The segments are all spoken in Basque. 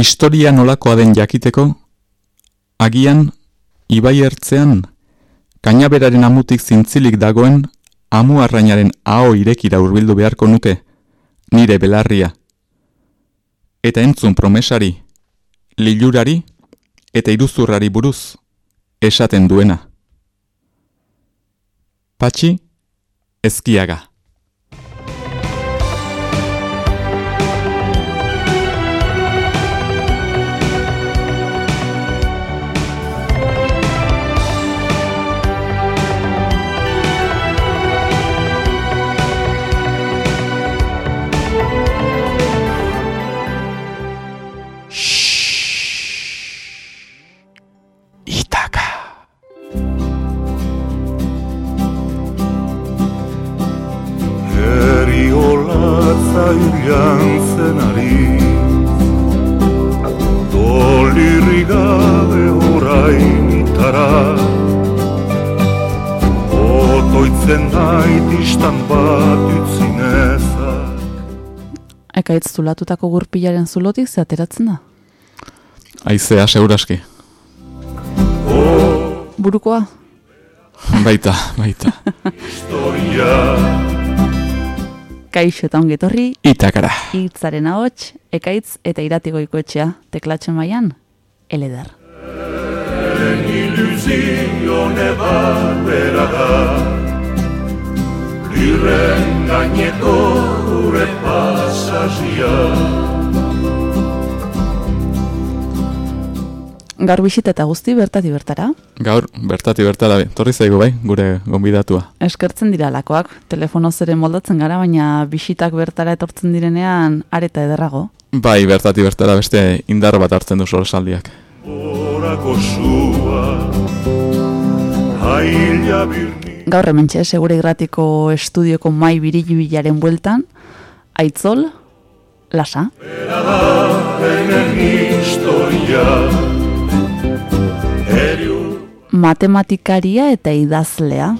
Historia nolakoa den jakiteko, agian, ibai ertzean, kainaberaren amutik zintzilik dagoen, amu arrainaren aho irekira urbildu beharko nuke, nire belarria. Eta entzun promesari, lilurari, eta iruzurrari buruz, esaten duena. Patxi, ezkiaga. Zulatutako gurpilaren zulotik ze ateratzen da? Aizea, seuraski. Burukoa? Baita, baita. Kaixo eta ongetorri. Itakara. Itzaren ahots, ekaitz eta iratigoiko etxea. Teklatzen maian, eleder. Ilusione bat Lirren gaineko gure pasazia Gaur bisit eta guzti bertati bertara? Gaur bertati bertara, torri zaigu bai, gure gonbidatua. Eskertzen dira lakoak, telefono zere moldatzen gara, baina bisitak bertara etortzen direnean areta ederrago. Bai, bertati bertara beste indar bat hartzen du sorosaldiak. Horako zua, haila birni gaur hemen segure irratiko estudioko mai biribilaren bueltan, aitzol, lasa. Matematikaria eta idazlea.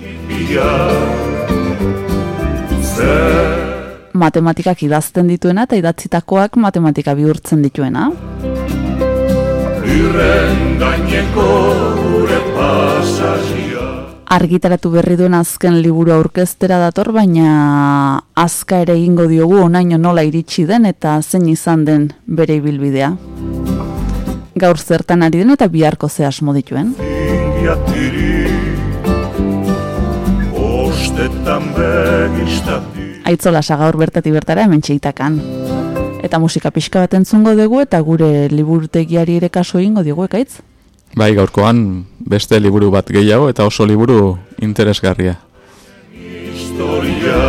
Matematikak idazten dituena eta idatzitakoak matematika bihurtzen dituena. Irren gaineko gure argitaratu berri duen azken liburu aurkeztera dator, baina azka ere egingo diogu onaino nola iritsi den eta zein izan den bere ibilbidea. Gaur zertan ari den eta biharko ze asmo dituen. Aitzola gaur bertati bertara hemen txeitakan. Eta musika pixka bat entzungo dugu eta gure liburutegiari ere kaso egingo dugu ekaitz. Bai, gaurkoan beste liburu bat gehiago eta oso liburu interesgarria. Historia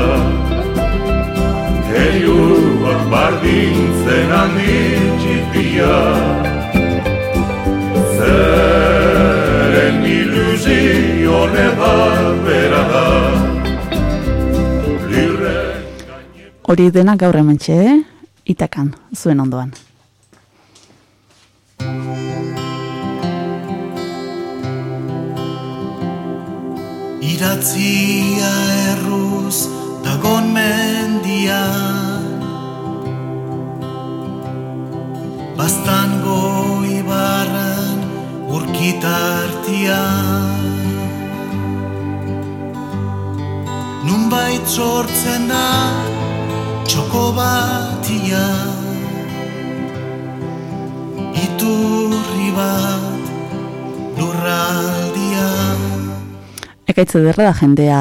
Keriuak bardintzen handitxipia Zeren ilusio nebar bera da Hori dena gaur hemen eh? itakan, zuen ondoan. Iratzia erruz dagon mendia. Bastan goi barran urkitartia Nun bait sortzen da txoko batia. Iturri bat lurraldia Ekaitze derra da jendea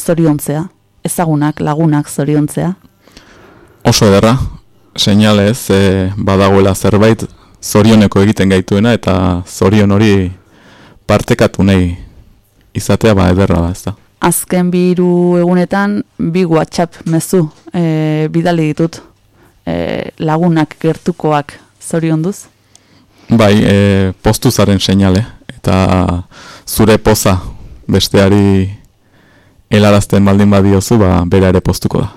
zoriontzea, ezagunak, lagunak zoriontzea. Oso ederra, seinalez e, badagoela zerbait zorioneko egiten gaituena eta zorion hori partekatu nahi izatea ba ederra da, ez da. Azken biru egunetan bi WhatsApp mezu e, bidali ditut e, lagunak gertukoak zorionduz? Bai, e, postuzaren seinale eta zure poza besteari helarazten baldin badiozu, ba, bera ere postuko da.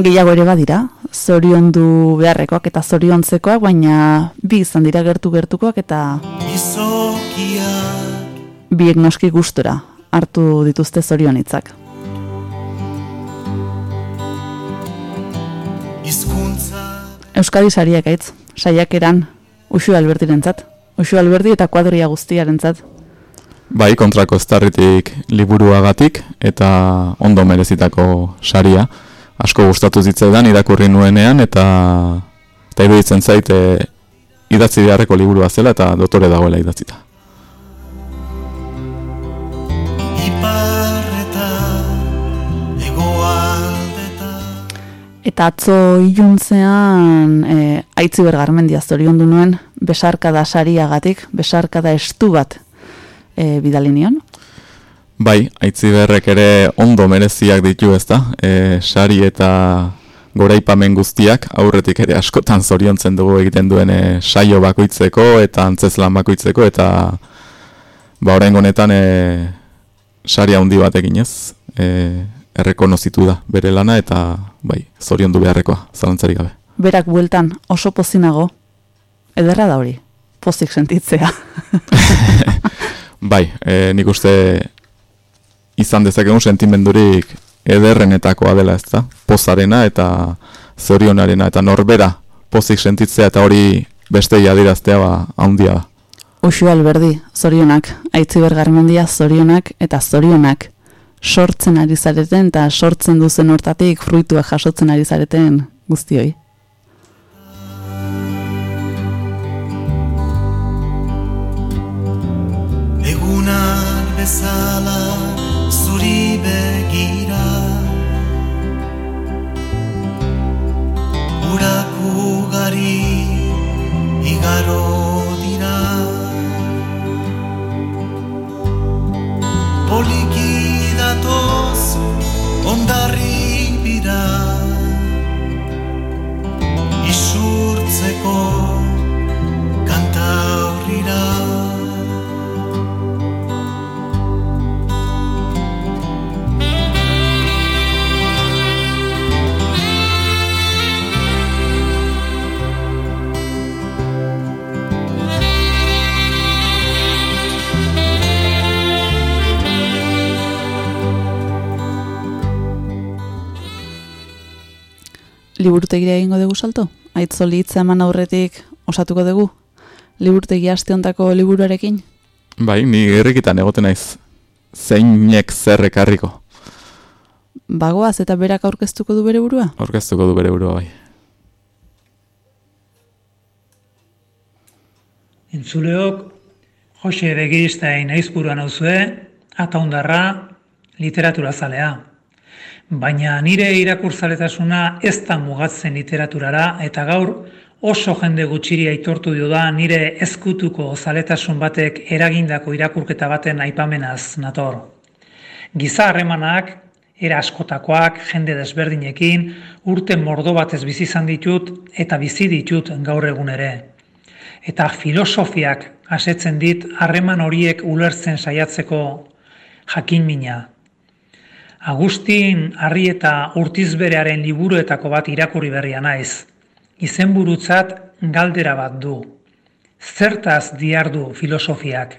Gehiago ere badira, zorion du beharrekoak eta zoriontzekoak, baina bi izan dira gertu-gertukoak eta biek noski gustura hartu dituzte zorionitzak. Euskadi sariak aitz, saiakeran Uxu Albertirentzat. Uxu Alberti eta kuadria guztiarentzat. Bai, kontrako estarritik liburuagatik eta ondo merezitako saria. Asko gustatu zitzaidan irakurri nuenean eta eta iruditzen zaite idatzi beharreko liburua zela eta dotore dagoela idatzita. Eta atzo iluntzean e, aitzi bergarmendia zorion du nuen, besarka da sariagatik, besarka da estu bat e, bidalinion? Bai, aitzi berrek ere ondo mereziak ditu ezta, e, sari eta goraipamen guztiak, aurretik ere askotan zoriontzen dugu egiten duen e, saio bakoitzeko eta antzeslan bakoitzeko, eta ba horrein honetan e, sari handi batekin ez, e, errekonozitu da bere lana eta bai, zorion du beharrekoa, zalantzarik gabe. Berak bueltan oso pozinago, ederra da hori, pozik sentitzea. bai, e, nik uste izan dezakegun sentimendurik ederrenetakoa dela ez da, pozarena eta zorionarena eta norbera pozik sentitzea eta hori beste adiraztea ba, handia da. Uxu alberdi, zorionak, aitzi bergarmendia zorionak eta zorionak sortzen ari zareten eta sortzen duzen hortatik fruituak jasotzen ari zareten guztioi. Egunak bezala zuri begira Urak ugari igaro dira Poliki datoz ondarri bira. Isurtzeko liburutegira egingo dugu salto? Aitzoli hitza eman aurretik osatuko dugu? Liburutegi astiontako liburuarekin? Bai, ni gerrikitan egoten naiz. Zeinek zer ekarriko. Bagoaz eta berak aurkeztuko du bere burua? Aurkeztuko du bere burua, bai. Entzuleok, Jose Begiristain aizburuan hauzue, ataundarra, literatura zalea. Baina nire irakurzaletasuna ez da mugatzen literaturara eta gaur oso jende gutxiri aitortu dio da nire ezkutuko zaletasun batek eragindako irakurketa baten aipamenaz nator. Giza harremanak, era askotakoak, jende desberdinekin, urte mordo batez bizi izan ditut eta bizi ditut gaur egun ere. Eta filosofiak asetzen dit harreman horiek ulertzen saiatzeko jakin mina. Agustin Arrieta Urtizberearen liburuetako bat irakurri berria naiz. Izenburutzat galdera bat du. Zertaz diardu filosofiak.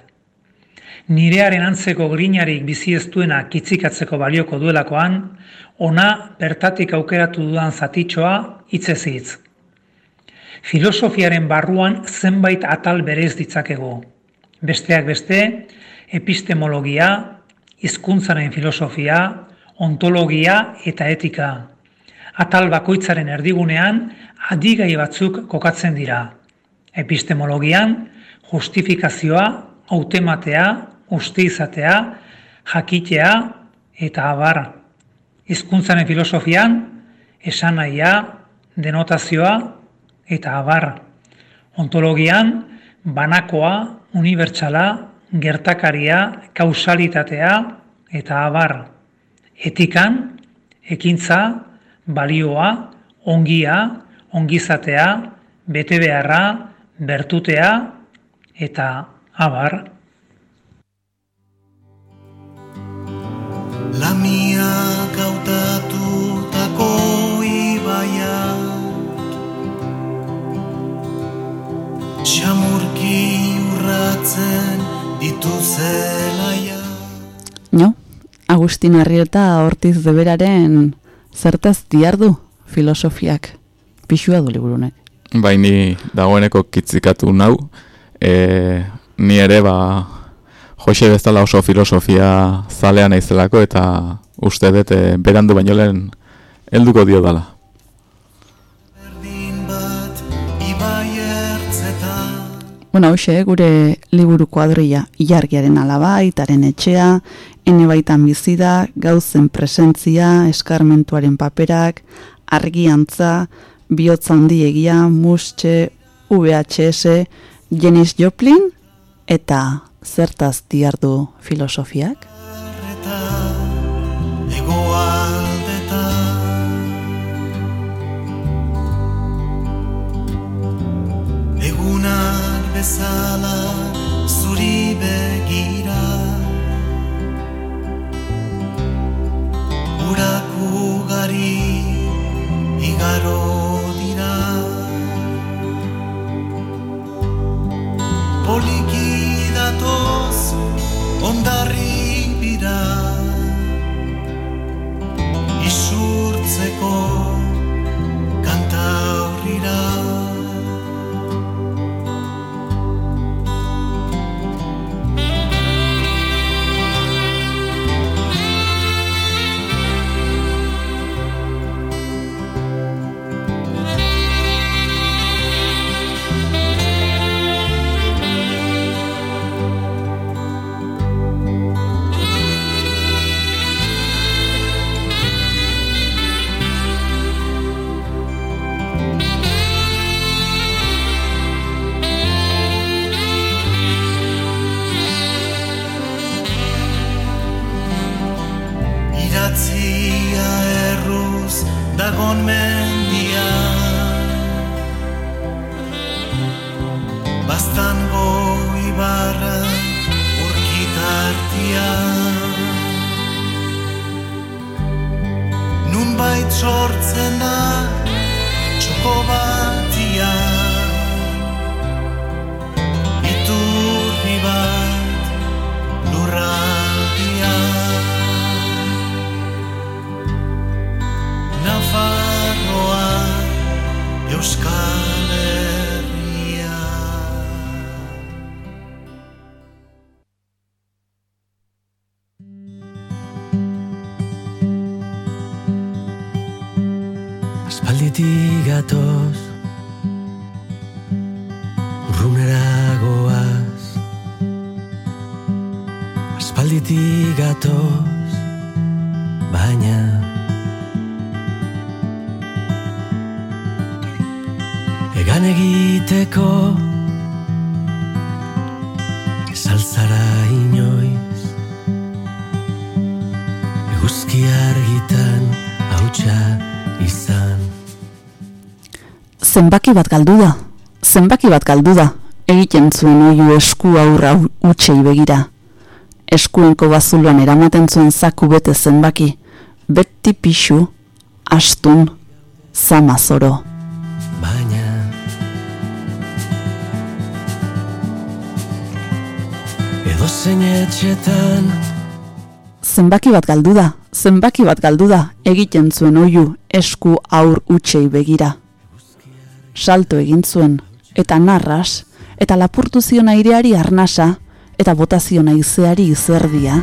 Nirearen antzeko grinarik bizi ez duena kitzikatzeko balioko duelakoan, ona bertatik aukeratu dudan zatitxoa hitzezitz. Filosofiaren barruan zenbait atal berez ditzakegu. Besteak beste, epistemologia, hizkuntzaren filosofia, ontologia eta etika. Atal bakoitzaren erdigunean adigai batzuk kokatzen dira. Epistemologian, justifikazioa, autematea, uste izatea, jakitea eta abar. Hizkuntzaren filosofian, esanaia, denotazioa eta abar. Ontologian, banakoa, unibertsala, gertakaria, kausalitatea eta abar etikan, ekintza, balioa, ongia, ongizatea, bete beharra, bertutea eta abar. Lamia gautatutako ibaia Xamurki urratzen dituzelaia No? Agustin Arrieta Ortiz Deberaren zertaz diardu filosofiak pixua du liburunek. baini dagoeneko kitzikatu nau, e, ni ere ba, Jose bezala oso filosofia zalea naizelako eta uste dut e, berandu baino lehen helduko dio dala. Bueno, hoxe, gure liburu kuadroia ilargiaren alaba, itaren etxea, ene baitan bizi gauzen presentzia, eskarmentuaren paperak, argiantza, bihotza handiegia, mustxe, VHS, Janis Joplin, eta zertaz diardu filosofiak? Egunak bezala zuri begira Urak ugari igaro dira. Poliki datoz ondarri bira. Isurtzeko Baztango ibarra urkitartia Nunbait sortzen da txoko batia. Iturri bat lurraldia. Nafarroa Euskal Gatoz Baina. Egan egiteko Ezaltzara inoiz? Eguzki argitan hautsa izan. Zenbaki bat galdu da, zenbaki bat galdu da, egiten zuen oiu esku aurra utxei begira. Eskuenko bazuloan eramaten zuen zaku bete zenbaki, beti pixu, astun, zama zoro. baina Edo zein etxetan Zenbaki bat galdu da, zenbaki bat galdu da, egiten zuen oiu esku aur utxei begira. Salto egin zuen, eta narras, eta lapurtu zion aireari arnasa, eta botazion aizeari izerdia.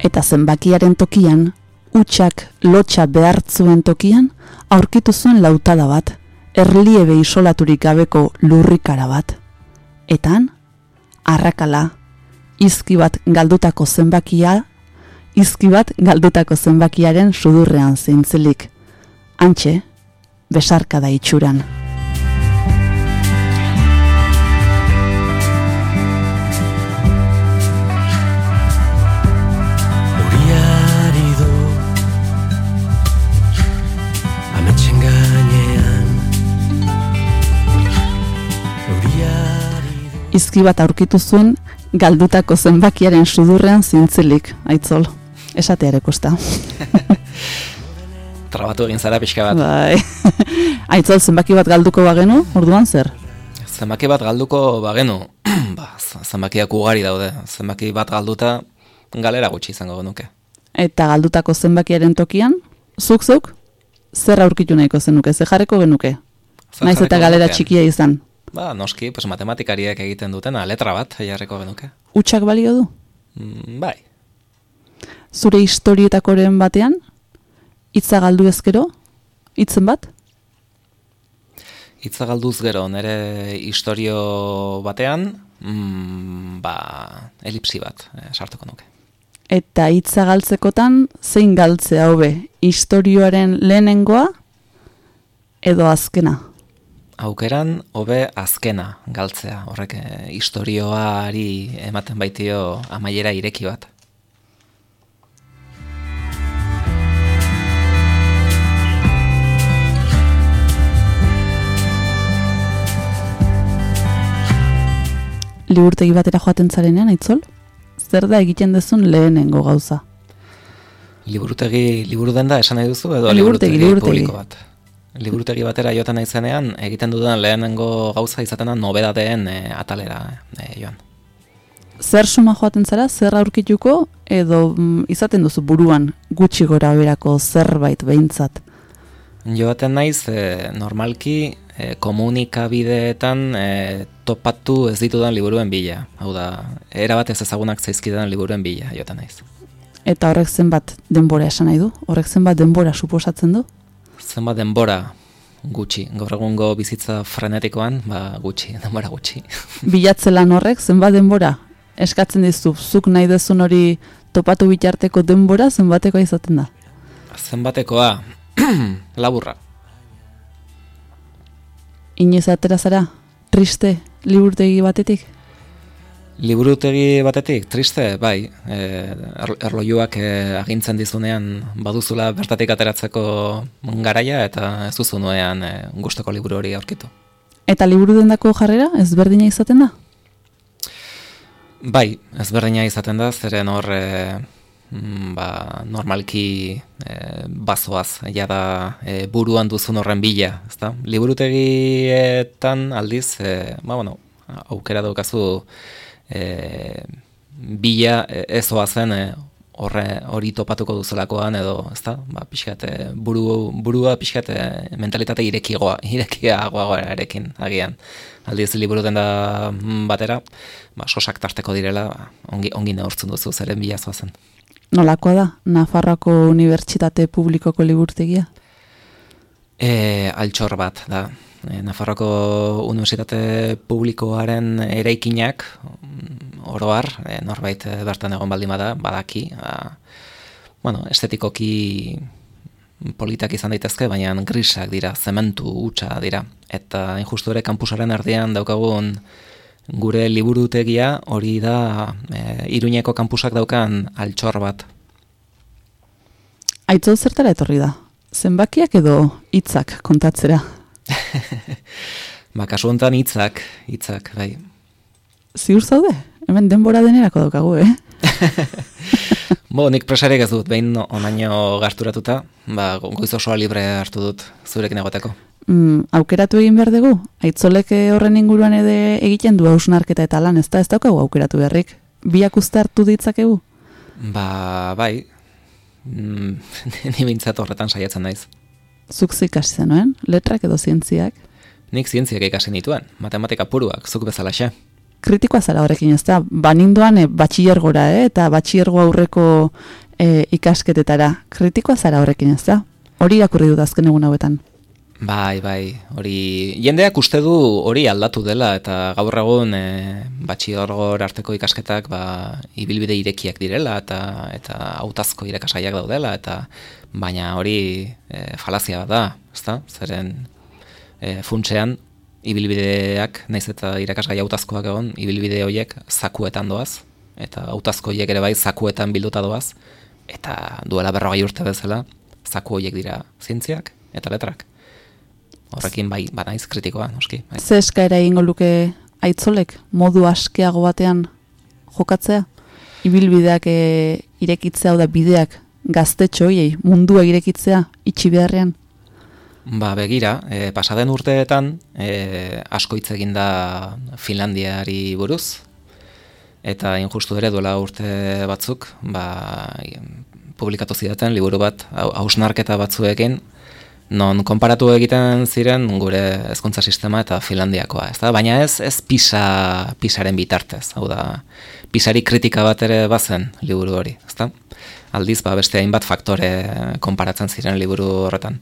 Eta zenbakiaren tokian, utxak lotxa behartzuen tokian, aurkitu zuen lautada bat, erliebe isolaturik gabeko lurrikara bat. Etan, arrakala, izki bat galdutako zenbakia, izki bat galdutako zenbakiaren sudurrean zintzilik. Antxe, besarka da itxuran. Izki bat aurkitu zuen galdutako zenbakiaren sudurrean zintzilik, aitzol. Esatea ere kosta. Trabatu egin zara pixka bat. Bai. aitzol zenbaki bat galduko bagenu, orduan zer? Zenbaki bat galduko bagenu, ba, zenbakiak ugari daude. Zenbaki bat galduta galera gutxi izango genuke. Eta galdutako zenbakiaren tokian, Zuk zeuk, zer aurkitu nahiko zenuke, ze jarreko genuke? Zer Naiz eta galera txikia izan. Ba, noski, pues matematikariek egiten dutena, letra bat jarriko genuke. Utsak balio du? Mm, bai, Zure historietakoren batean? Hitza galdu ezkero? Hitzen bat? hitza galduz gero, nire historio batean, mm, ba, elipsi bat, eh, sartuko nuke. Eta hitza galtzekotan, zein galtzea hobe? Historioaren lehenengoa edo azkena? Aukeran, hobe azkena galtzea, horrek eh, historioari ematen baitio amaiera ireki bat. Liburtegi batera joaten zarenean, aitzol? Zer da egiten dezun lehenengo gauza? Liburutegi, liburu denda esan nahi duzu edo Liburutegi, liburutegi, liburutegi. publiko bat? Liburutegi batera joaten naizenean, egiten dudan lehenengo gauza izaten da nobedateen eh, atalera eh, joan. Zer suma joaten zara, zer aurkituko, edo mm, izaten duzu buruan gutxi gora berako zerbait behintzat? Joaten naiz, eh, normalki eh, komunikabideetan eh, topatu ez ditudan liburuen bila. Hau da, erabat ez ezagunak zaizkidan liburuen bila joaten naiz. Eta horrek zenbat denbora esan nahi du? Horrek zenbat denbora suposatzen du? Zenbat denbora gutxi. Gaur egungo bizitza frenetikoan, ba gutxi, denbora gutxi. Bilatze lan horrek zenbat denbora eskatzen dizu, zuk nahi dezun hori topatu bitarteko denbora zenbatekoa izaten da. Zenbatekoa, laburra. Inoiz atera zara, triste, liburtegi batetik? Liburutegi batetik, triste, bai, e, er- erlojuak e, agintzen dizunean baduzula bertatik ateratzeko garaia eta ez duzu nuean e, gustoko liburu hori aurkitu. Eta liburu dendako jarrera ezberdina izaten da? Bai, ezberdina izaten da, zeren hor e, ba, normalki e, bazoaz, jada e, buruan duzun horren bila, ezta? Liburutegietan aldiz, e, ba, bueno, aukera daukazu e, bila e, ez oazen e, horre hori topatuko duzulakoan edo, ezta? Ba, pixkat, e, buru, burua pixkat e, mentalitate irekiagoa, irekiagoa erekin agian. Aldiz liburu da batera, ba, sosak tarteko direla, ba, ongi, ongi neurtzen duzu zeren bila zoazen. Nolakoa da, Nafarroako Unibertsitate Publikoko liburtegia? E, altxor bat da. E, Nafarroko Unibertsitate Publikoaren eraikinak mm, oroar, e, norbait bertan egon baldin bada, badaki, a, bueno, estetikoki politak izan daitezke, baina grisak dira, zementu hutsa dira. Eta injustu ere kampusaren erdian daukagun gure liburutegia hori da e, Iruñeko kampusak daukan altxor bat. Aitzo zertara etorri da? Zenbakiak edo hitzak kontatzera? Ba, kasu honetan hitzak, hitzak, bai. Ziur zaude? Hemen denbora denerako daukagu, eh? Bo, nik presarek ez dut, behin onaino garturatuta, ba, go- goiz osoa libre hartu dut zurekin egoteko. Mm, aukeratu egin behar dugu? Aitzolek horren inguruan ede egiten du hausnarketa eta lan, ez da ez daukagu aukeratu beharrik? Biak uste hartu ditzakegu? Ba, bai, mm, ni bintzat horretan saiatzen naiz. Zuk zikasi zenuen, letrak edo zientziak? Nik zientziak ikasi nituen, matematika puruak, zuk bezalaxe. Kritikoa zara horrekin ez da, banindoan e, batxillergora, eh? eta batxillergo aurreko e, ikasketetara. Kritikoa zara horrekin ez da? Hori irakurri dut azken egun hauetan. Bai, bai, hori jendeak uste du hori aldatu dela eta gaur egun e, batxiorgor arteko ikasketak ba, ibilbide irekiak direla eta eta hautazko irakasgaiak daudela eta baina hori e, falazia da, ezta? Zeren e, funtsean ibilbideak naiz eta irakasgai hautazkoak egon, ibilbide horiek zakuetan doaz eta hautazko horiek ere bai zakuetan bilduta doaz eta duela berrogei urte bezala zaku horiek dira zientziak eta letrak. Horrekin bai, banaiz kritikoa, noski. Bai. Ze eskaera egingo luke aitzolek modu askeago batean jokatzea? Ibilbideak e, irekitzea, hau da bideak gaztetxo hoiei mundua irekitzea itxi beharrean. Ba, begira, e, pasaden urteetan e, asko hitz egin da Finlandiari buruz, eta injustu ere duela urte batzuk, ba, publikatu zidaten liburu bat hau- hausnarketa batzuekin non konparatu egiten ziren gure hezkuntza sistema eta Finlandiakoa, ezta? Baina ez ez pisa pisaren bitartez, hau da pisari kritika bat ere bazen liburu hori, ezta? Aldiz ba beste hainbat faktore konparatzen ziren liburu horretan.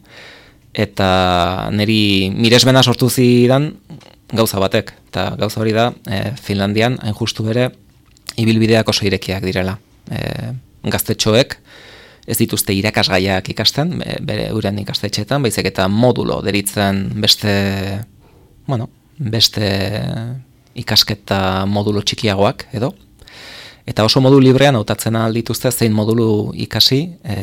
Eta niri miresmena sortu zidan gauza batek, eta gauza hori da e, Finlandian hain justu bere ibilbideak oso irekiak direla. E, gaztetxoek ez dituzte irakasgaiak ikasten, be- bere uren ikastetxeetan, baizik eta modulo deritzen beste, bueno, beste ikasketa modulo txikiagoak edo. Eta oso modu librean hautatzen ahal dituzte zein modulu ikasi e,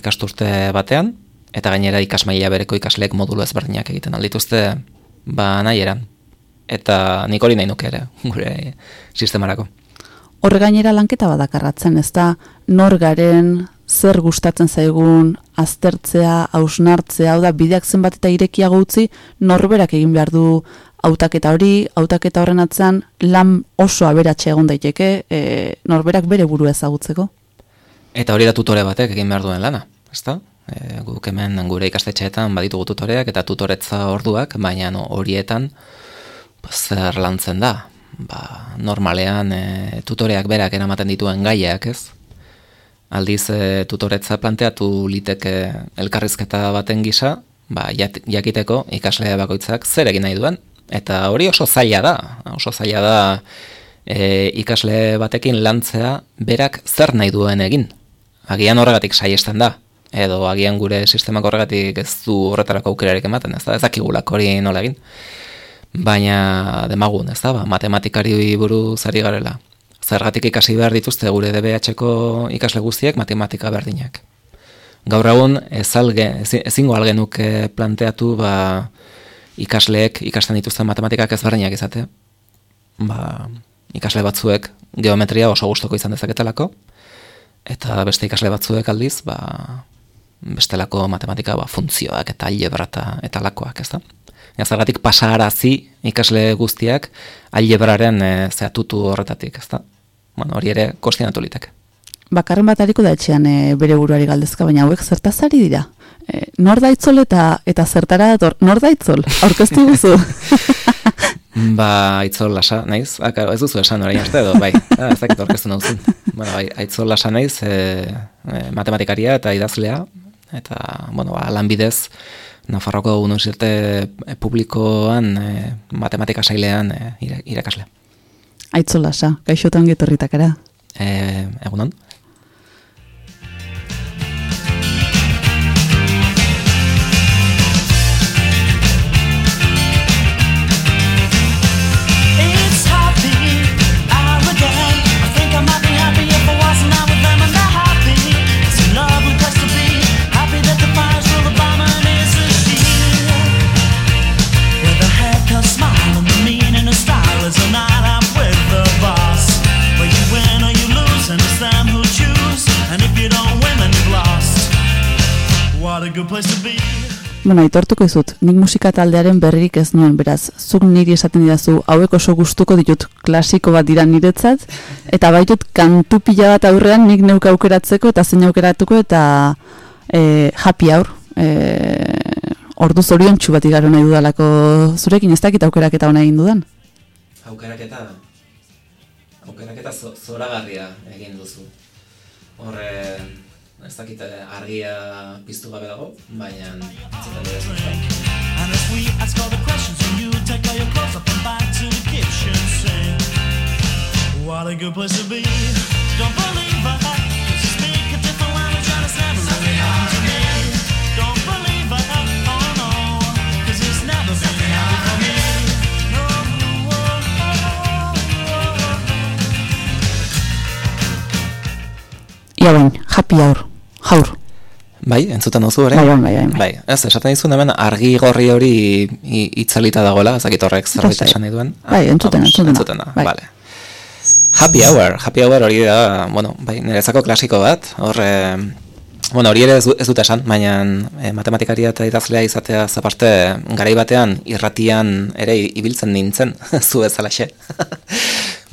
ikasturte batean, eta gainera ikasmaila bereko ikasleek modulu ezberdinak egiten ahal dituzte ba nahi eran. Eta nik hori nahi nuke ere, gure sistemarako. Horre gainera lanketa badakarratzen, ez da nor garen, zer gustatzen zaigun, aztertzea, hausnartzea, hau da bideak zenbat eta irekiago utzi, norberak egin behar du hautaketa hori, hautaketa horren atzean lan oso aberatxe egon daiteke, e, norberak bere burua ezagutzeko. Eta hori da tutore batek egin behar duen lana, ezta? E, guk hemen gure ikastetxeetan baditugu tutoreak eta tutoretza orduak, baina no, horietan ba, zer lantzen da. Ba, normalean e, tutoreak berak eramaten dituen gaiak, ez? Aldiz e, tutoretza planteatu liteke elkarrizketa baten gisa, ba, jakiteko ikasle bakoitzak zer egin nahi duen. Eta hori oso zaila da, oso zaila da e, ikasle batekin lantzea berak zer nahi duen egin. Agian horregatik saiesten da, edo agian gure sistemak horregatik ez du horretarako aukerarik ematen, ez da, ez dakigulak hori nola egin. Baina demagun, ez da, ba, matematikari buruz ari garela. Zergatik ikasi behar dituzte gure DBH-ko ikasle guztiek matematika berdinak. Gaur egun ez alge, ezi- ezingo algenuke planteatu ba, ikasleek ikasten dituzten matematikak ezberdinak izate. Ba, ikasle batzuek geometria oso gustoko izan dezaketelako, eta beste ikasle batzuek aldiz, ba, bestelako matematika ba, funtzioak eta algebra eta, eta lakoak, ez da? Zergatik pasarazi ikasle guztiak algebraren e, zehatutu horretatik, ez da? Bueno, hori ere kostionatu liteke. Bakarren bat da etxean e, bere buruari galdezka, baina hauek zertaz ari dira. E, nor da itzol eta, eta zertara dator, nor da itzol, aurkeztu guzu. Ba, aitzol lasa, naiz? Ah, claro, ez duzu esan orain arte edo, bai. Ah, ez dakit orkestu nauzun. Bueno, bai, aitzol lasa naiz, e, e, matematikaria eta idazlea, eta, bueno, ba, lanbidez, Nafarroko Unibertsitate Publikoan e, matematika sailean e, ira- irakasle. Aitzol lasa, gaixotan getorritakara. E, egunon? Bueno, aitortuko izut, nik musika taldearen berririk ez nuen, beraz, zuk niri esaten didazu, hauek oso gustuko ditut klasiko bat dira niretzat, eta baitut kantu pila bat aurrean nik neuk aukeratzeko eta zein aukeratuko eta e, happy hour, e, ordu zorion bat igaro nahi dudalako zurekin, ez dakit aukeraketa hona egin dudan. Aukeraketa, aukeraketa zoragarria egin duzu. Horre, ez dakit eh, argia piztu gabe dago, baina entzuten dut. And if we ask all the questions and you take all your clothes up and back to the kitchen sink. What a good place to be. Don't believe I 'cause you speak a different language and it's never really happened to me Don't believe I oh no 'cause it's never been me. Ia happy hour, jaur. Bai, entzuten duzu ere? Bai, bai, bai, bai. Bai, ez, esaten dizun hemen argi gorri hori itzalita dagoela, ez dakit horrek zerbait Lasai. esan nahi duen. Bai, entzuten, Vamos, entzuten entzuten da. Bai. Vale. Happy hour, happy hour hori da, bueno, bai, niretzako klasiko bat, hor, eh, bueno, hori ere ez, ez dut esan, baina eh, matematikaria eta idazlea izatea zaparte garai batean irratian ere ibiltzen nintzen, zu bezalaxe.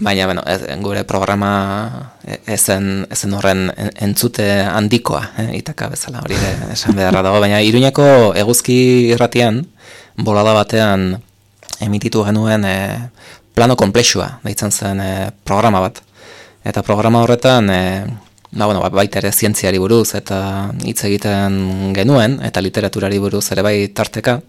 Baina, bueno, ez, gure programa e- ezen, ezen horren en- entzute handikoa, eh, itaka bezala, hori esan beharra dago, baina Iruñeko eguzki irratian, bolada batean emititu genuen e, plano komplexua, deitzen zen e, programa bat. Eta programa horretan, e, ba, bueno, ba, baita ere zientziari buruz eta hitz egiten genuen, eta literaturari buruz ere bai tarteka.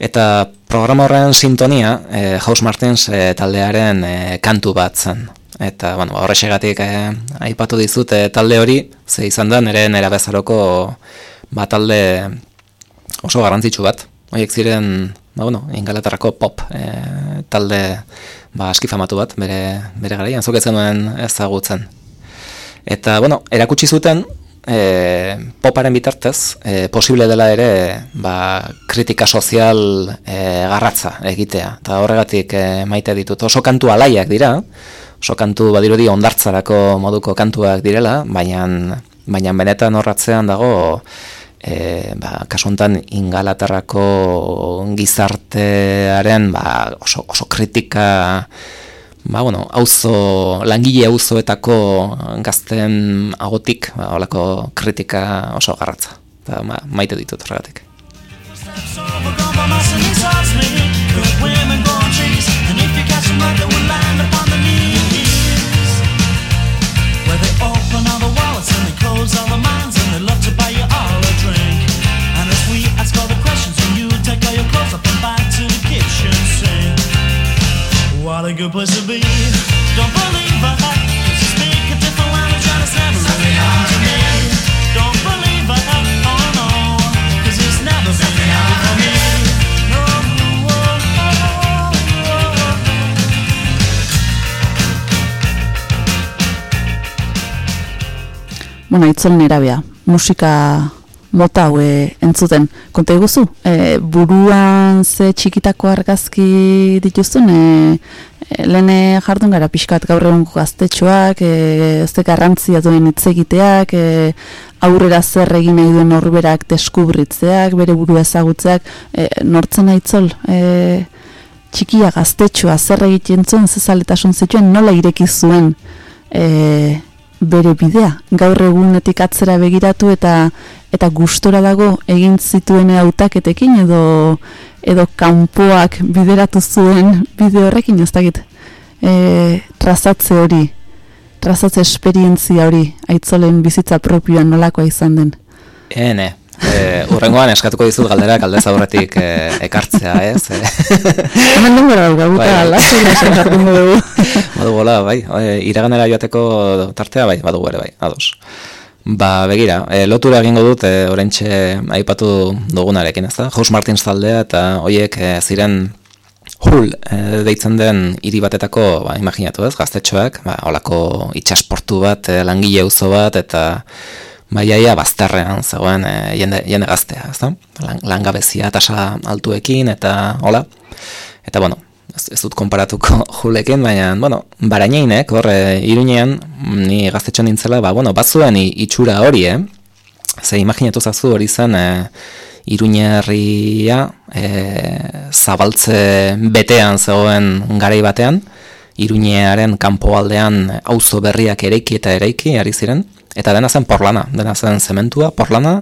Eta programa horren sintonia, e, House Martins e, taldearen e, kantu bat zen. Eta, bueno, ba, horrexegatik e, aipatu dizut e, talde hori, ze izan da nire nera bezaroko ba, talde oso garrantzitsu bat. Horiek ziren, ba, bueno, ingalaterrako pop e, talde ba, aski famatu bat, bere, bere garaian, zuk ez genuen ezagutzen. Eta, bueno, erakutsi zuten, e, poparen bitartez, e, posible dela ere ba, kritika sozial e, garratza egitea. Eta horregatik e, maite ditut. Oso kantu alaiak dira, oso kantu badirudi ondartzarako moduko kantuak direla, baina baina benetan horratzean dago e, ba, kasu honetan ingalaterrako gizartearen ba, oso, oso kritika ba, bueno, auzo, langile auzoetako gazten agotik, ba, holako kritika oso garratza. Eta ma, maite ditut horregatik. Overcome by my a good place to be. Don't believe I a different. Bueno, musika mota haue entzuten. Konta iguzu, e, buruan ze txikitako argazki dituzun, e, lehene jardun gara pixkat gaur egungo gaztetxoak, e, ze garrantzia duen hitz egiteak, e, aurrera zer egin nahi duen norberak deskubritzeak, bere burua ezagutzeak, e, nortzen aitzol, e, txikia gaztetxoa zer egiten zuen, zezaletasun zituen, nola ireki zuen e, bere bidea. Gaur egunetik atzera begiratu eta eta gustora dago egin zituen hautaketekin edo edo kanpoak bideratu zuen bide horrekin ez dakit. E, trazatze hori, trazatze esperientzia hori, aitzolen bizitza propioan nolakoa izan den. Ene, e, urrengoan eskatuko dizut galderak aldez aurretik e, ekartzea, ez? E, Hemen gara dauka, Bai, guta bai. lasai lasai jardungo dugu. Badu gola, bai, e, iraganera joateko tartea, bai, badugu ere, bai, ados. Ba, begira, e, lotura egingo dut, e, orentxe aipatu dugunarekin, ez da? House Martins taldea eta hoiek e, ziren Hull e, deitzen den hiri batetako, ba, imaginatu ez, gaztetxoak, ba, olako itxasportu bat, e, langile auzo bat, eta ba, iaia bazterrean zegoen e, jende, jende gaztea, ez da? Lang, langabezia tasa altuekin, eta hola. Eta, bueno, ez, ez dut konparatuko julekin, baina, bueno, baraineinek, hor, e, iruñean, ni gaztetxoan nintzela, ba, bueno, bazuen itxura hori, eh? Ze imaginatu zazu hori zen, e, Iruñerria e, zabaltze betean zegoen garai batean, Iruñearen kanpoaldean auzo berriak eraiki eta eraiki ari ziren, eta dena zen porlana, dena zen zementua, porlana,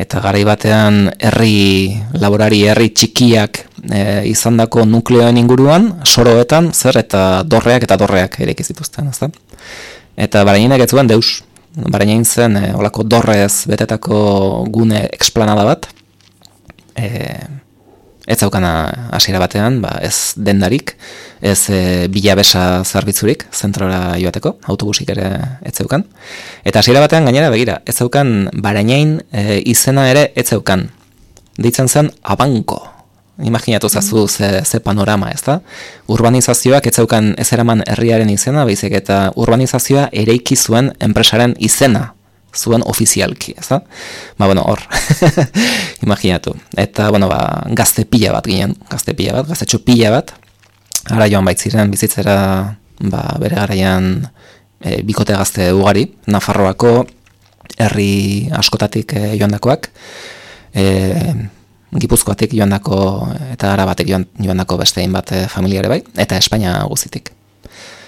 eta garai batean herri laborari herri txikiak e, izandako nukleoen inguruan, soroetan, zer eta dorreak eta dorreak eraiki zituzten, ezta? Eta barainak ez zuen deus, barainain zen e, olako dorrez betetako gune eksplanada bat, e, ez zaukana hasiera batean, ba, ez dendarik, ez e, bilabesa zerbitzurik zentrora joateko, autobusik ere ez zeukan. Eta hasiera batean gainera begira, ez zeukan barainain e, izena ere ez zeukan. Deitzen zen abanko. Imaginatu zazu ze, ze panorama, ez da? Urbanizazioak ez zeukan ez eraman herriaren izena, baizik eta urbanizazioa ereiki zuen enpresaren izena zuen ofizialki, ez da? Ba, bueno, hor, imaginatu. Eta, bueno, ba, gazte pila bat ginen, gazte pila bat, gaztetxo pila bat, ara joan baitziren bizitzera, ba, bere garaian e, bikote gazte ugari, Nafarroako herri askotatik e, joandakoak, e, Gipuzkoatik joandako eta Arabatek joan, joandako beste hainbat e, familia ere bai, eta Espainia guztitik.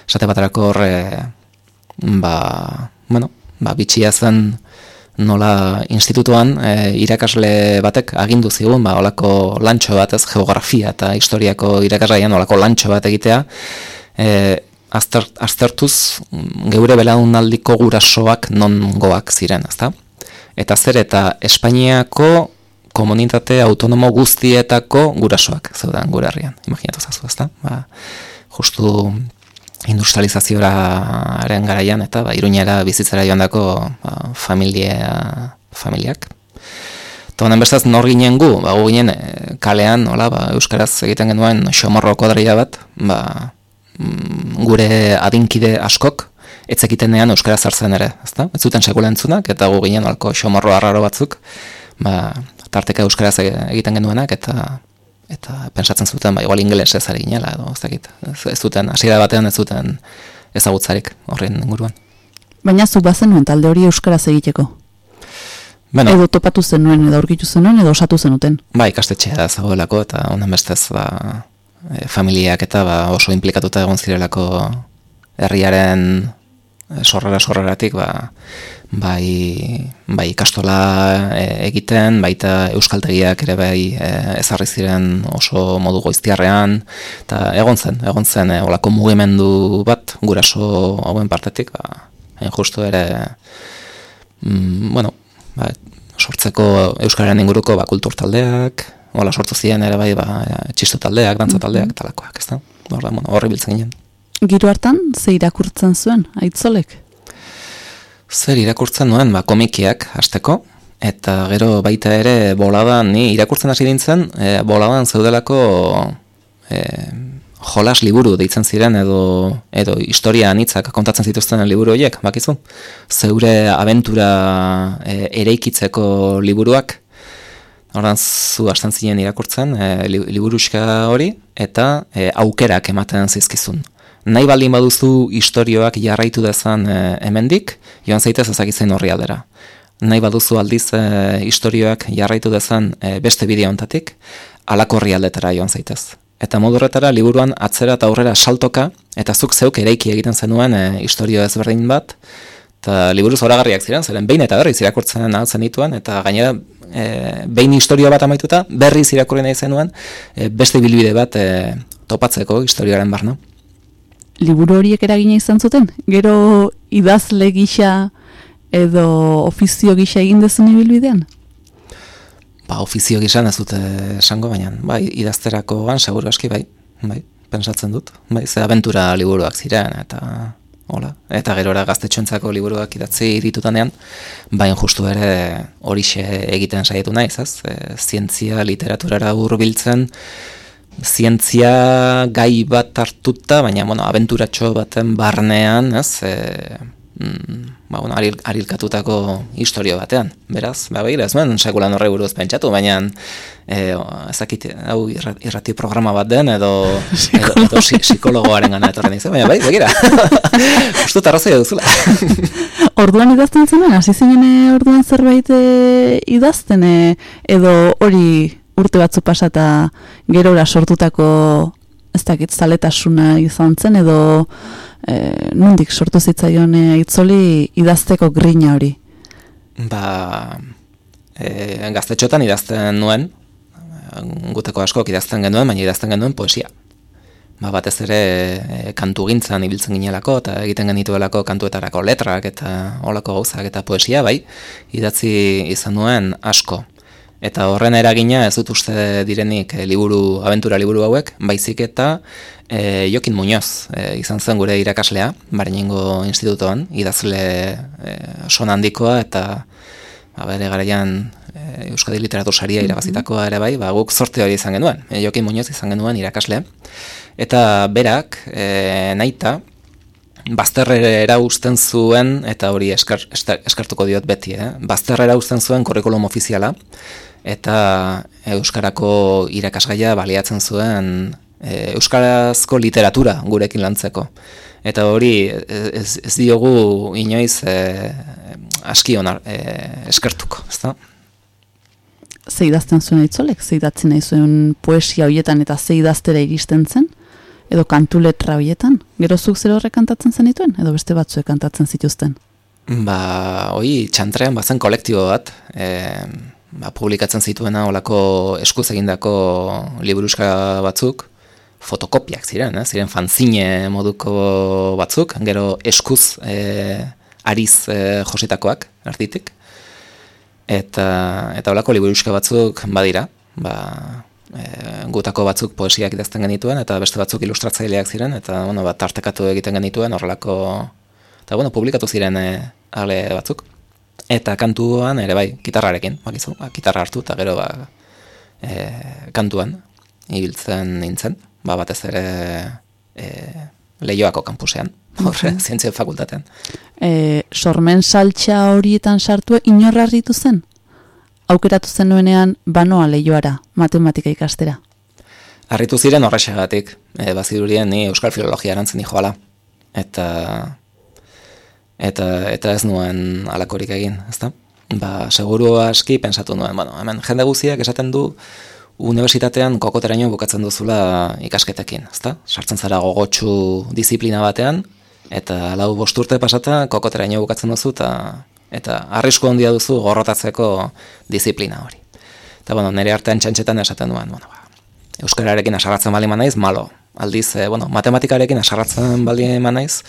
Esate baterako hor, e, ba, bueno, ba, bitxia zen nola institutuan e, irakasle batek agindu zigun, ba, olako lantxo bat ez, geografia eta historiako irakaslaian olako lantxo bat egitea, e, azter, aztertuz geure belaunaldiko gurasoak nongoak ziren, ezta? Eta zer eta Espainiako komunitate autonomo guztietako gurasoak zeuden gure herrian, imaginatu zazu, ezta? Ba, justu industrializazioaren garaian eta ba, iruñera bizitzera joan dako ba, familia, familiak. Eta honen bestaz nor ginen gu, ba, gu ginen e, kalean, hola, ba, Euskaraz egiten genuen xomorro kodria bat, ba, mm, gure adinkide askok, etzekitenean Euskaraz hartzen ere, ezta? Ez zuten sekula entzunak, eta gu ginen alko xomorro arraro batzuk, ba, tarteka Euskaraz egiten genuenak, eta eta pentsatzen zuten, ba, igual ingeles ez ari ginela, edo, ez dakit, ez, zuten, hasiera batean ez zuten ezagutzarik horren inguruan. Baina zu bazen nuen talde hori euskaraz egiteko. Bueno, Edo topatu zenuen, edo aurkitu zenuen, edo osatu zenuten. ba, ikastetxea zagoelako, eta honen bestez, ba, e, familiak eta ba, oso implikatuta egon zirelako herriaren e, sorrera sorreratik, ba, bai, bai ikastola e, egiten, baita euskaltegiak ere bai e, ezarri ziren oso modu goiztiarrean, eta egon zen, egon zen e, olako mugimendu bat guraso hauen partetik, ba, justu ere, mm, bueno, ba, sortzeko euskararen inguruko ba, kultur taldeak, hola sortu ziren ere bai ba, txisto taldeak, dantza taldeak, talakoak, ez da? Horra, bueno, horri biltzen ginen. Giro hartan, ze irakurtzen zuen, aitzolek? Zer irakurtzen nuen, ba, komikiak hasteko eta gero baita ere boladan, ni irakurtzen hasi dintzen, e, boladan zeudelako e, jolas liburu deitzen ziren edo edo historia anitzak kontatzen zituzten liburu horiek, bakizu? Zeure abentura e, eraikitzeko liburuak, Ordan zu hasten zinen irakurtzen e, li- liburuxka hori eta e, aukerak ematen zizkizun. Nahi baldin baduzu istorioak jarraitu dezan e, hemendik, joan zaitez ezagitzen horri aldera. Nahi baduzu aldiz e, istorioak jarraitu dezan e, beste bideo ontatik, alako horri aldetara joan zaitez. Eta modu horretara liburuan atzera eta aurrera saltoka, eta zuk zeuk eraiki egiten zenuen e, istorio ezberdin bat, eta liburu zoragarriak ziren, zeren behin eta berriz irakurtzen altzen dituen, eta gainera e, behin historio bat amaituta, berriz irakurri nahi zenuen, e, beste bilbide bat e, topatzeko historioaren barna. Liburu horiek eragina izan zuten? Gero idazle gisa edo ofizio gisa egin dezun ibilbidean? Ba, ofizio gizan ez dute esango, baina bai, idazterakoan seguru aski bai, bai, pensatzen dut. Bai, ze abentura liburuak ziren, eta hola, eta gerora gaztetxoentzako liburuak idatzi ditutanean, bain justu ere horixe egiten saiatu naiz, ez? E, zientzia literaturara hurbiltzen, zientzia gai bat hartuta, baina, bueno, abenturatxo baten barnean, ez? E, mm, ba, bueno, aril, arilkatutako historio batean. Beraz, ba, begira, ez nuen sekulan horre buruz pentsatu, baina e, ezakit, hau irra- irrati programa bat den, edo, edo, edo si- psikologoaren gana etorren izan, baina bai, begira. Justu arrazoi duzula. Orduan idazten zenuen, hasi zinen eh, orduan zerbait eh, idazten eh, edo hori urte batzu pasata gerora sortutako ez dakit zaletasuna izan zen edo eh, nondik sortu zitzaion eh, itzoli idazteko grina hori. Ba, e, gaztetxotan idazten nuen, guteko askok idazten genuen, baina idazten genuen poesia. Ba, batez ere e, kantu gintzan ibiltzen ginelako, eta egiten genituelako kantuetarako letrak eta olako gauzak eta poesia, bai, idatzi izan nuen asko. Eta horren eragina ez dut uste direnik e, liburu, abentura liburu hauek, baizik eta e, Jokin Muñoz e, izan zen gure irakaslea, Barinengo institutoan, idazle e, son handikoa eta ba, bere garaian e, Euskadi Literatur Saria irabazitakoa ere bai, ba, guk zorte hori izan genuen, e, Jokin Muñoz izan genuen irakasle. Eta berak, e, naita, bazterrera usten zuen, eta hori eskar, eskartuko diot beti, eh? bazterrera usten zuen kurrikulum ofiziala, eta Euskarako irakasgaia baliatzen zuen e, Euskarazko literatura gurekin lantzeko. Eta hori ez, ez diogu inoiz e, aski onar, e, eskertuko, ezta? Ze idazten zuen aitzolek, ze idatzen nahi zuen poesia hoietan eta ze idaztera iristen zen? Edo kantu letra horietan? Gero zuk zer horrek kantatzen zenituen? Edo beste batzuek kantatzen zituzten? Ba, hoi, txantrean bazen kolektibo bat, e, ba, publikatzen zituena olako eskuz egindako liburuska batzuk, fotokopiak ziren, eh? ziren fanzine moduko batzuk, gero eskuz e, ariz e, jositakoak, artitik. Eta, eta olako liburuska batzuk badira, ba, e, gutako batzuk poesiak idazten genituen, eta beste batzuk ilustratzaileak ziren, eta bueno, bat tartekatu egiten genituen horrelako eta bueno, publikatu ziren e, ale batzuk. Eta kantuan ere bai, gitarrarekin, bakizu, ba, gitarra hartu eta gero ba, e, kantuan ibiltzen nintzen, ba, batez ere e, lehioako kampusean, horre, zientzia fakultatean. E, sormen saltxa horietan sartu inorra harritu zen? Aukeratu zenuenean banoa leioara, matematika ikastera. Arritu ziren horrexegatik, e, bazirurien ni euskal filologia erantzen joala. Eta eta eta ez nuen alakorik egin, ezta? Ba, seguru aski pensatu nuen, bueno, hemen jende guztiak esaten du unibertsitatean kokoteraino bukatzen duzula ikasketekin, ezta? Sartzen zara gogotsu disiplina batean eta lau bosturte pasata kokoteraino bukatzen duzu eta eta arrisku handia duzu gorrotatzeko disiplina hori. Eta bueno, nire artean txantxetan esaten duen, bueno, ba, euskararekin asarratzen bali naiz, malo. Aldiz, eh, bueno, matematikarekin asarratzen bali naiz,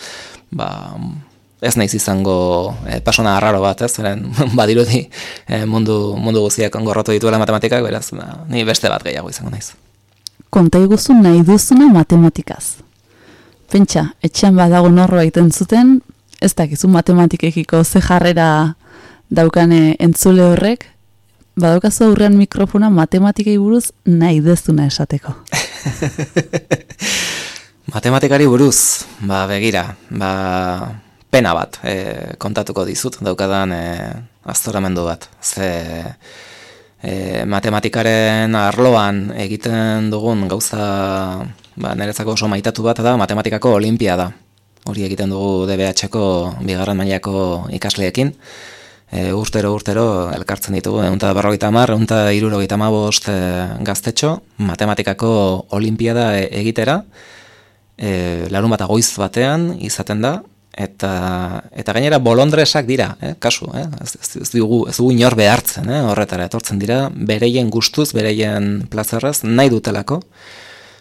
ba, ez naiz izango eh, pasona arraro bat, ez, zeren badirudi eh, mundu, mundu guztiak gorrotu dituela matematikak, beraz, ba, ni beste bat gehiago izango naiz. Konta iguzu nahi duzuna matematikaz. Pentsa, etxean badago norro egiten zuten, ez dakizu matematikekiko ze jarrera daukane entzule horrek, badaukazu aurrean mikrofona matematikei buruz nahi dezuna esateko. Matematikari buruz, ba, begira, ba, pena bat e, kontatuko dizut, daukadan e, aztoramendu bat. Ze e, matematikaren arloan egiten dugun gauza ba, niretzako oso maitatu bat da matematikako olimpiada. Hori egiten dugu DBH-ko bigarren mailako ikasleekin. E, urtero urtero elkartzen ditugu eunta berrogeita hamar, eunta irurogeita hamabost e, gaztetxo matematikako olimpiada e, egitera e, larun bat agoiz batean izaten da eta eta gainera bolondresak dira, eh, kasu, eh? Ez, ez, ez dugu ez dugu inor behartzen, eh, horretara etortzen dira bereien gustuz, bereien plazerraz nahi dutelako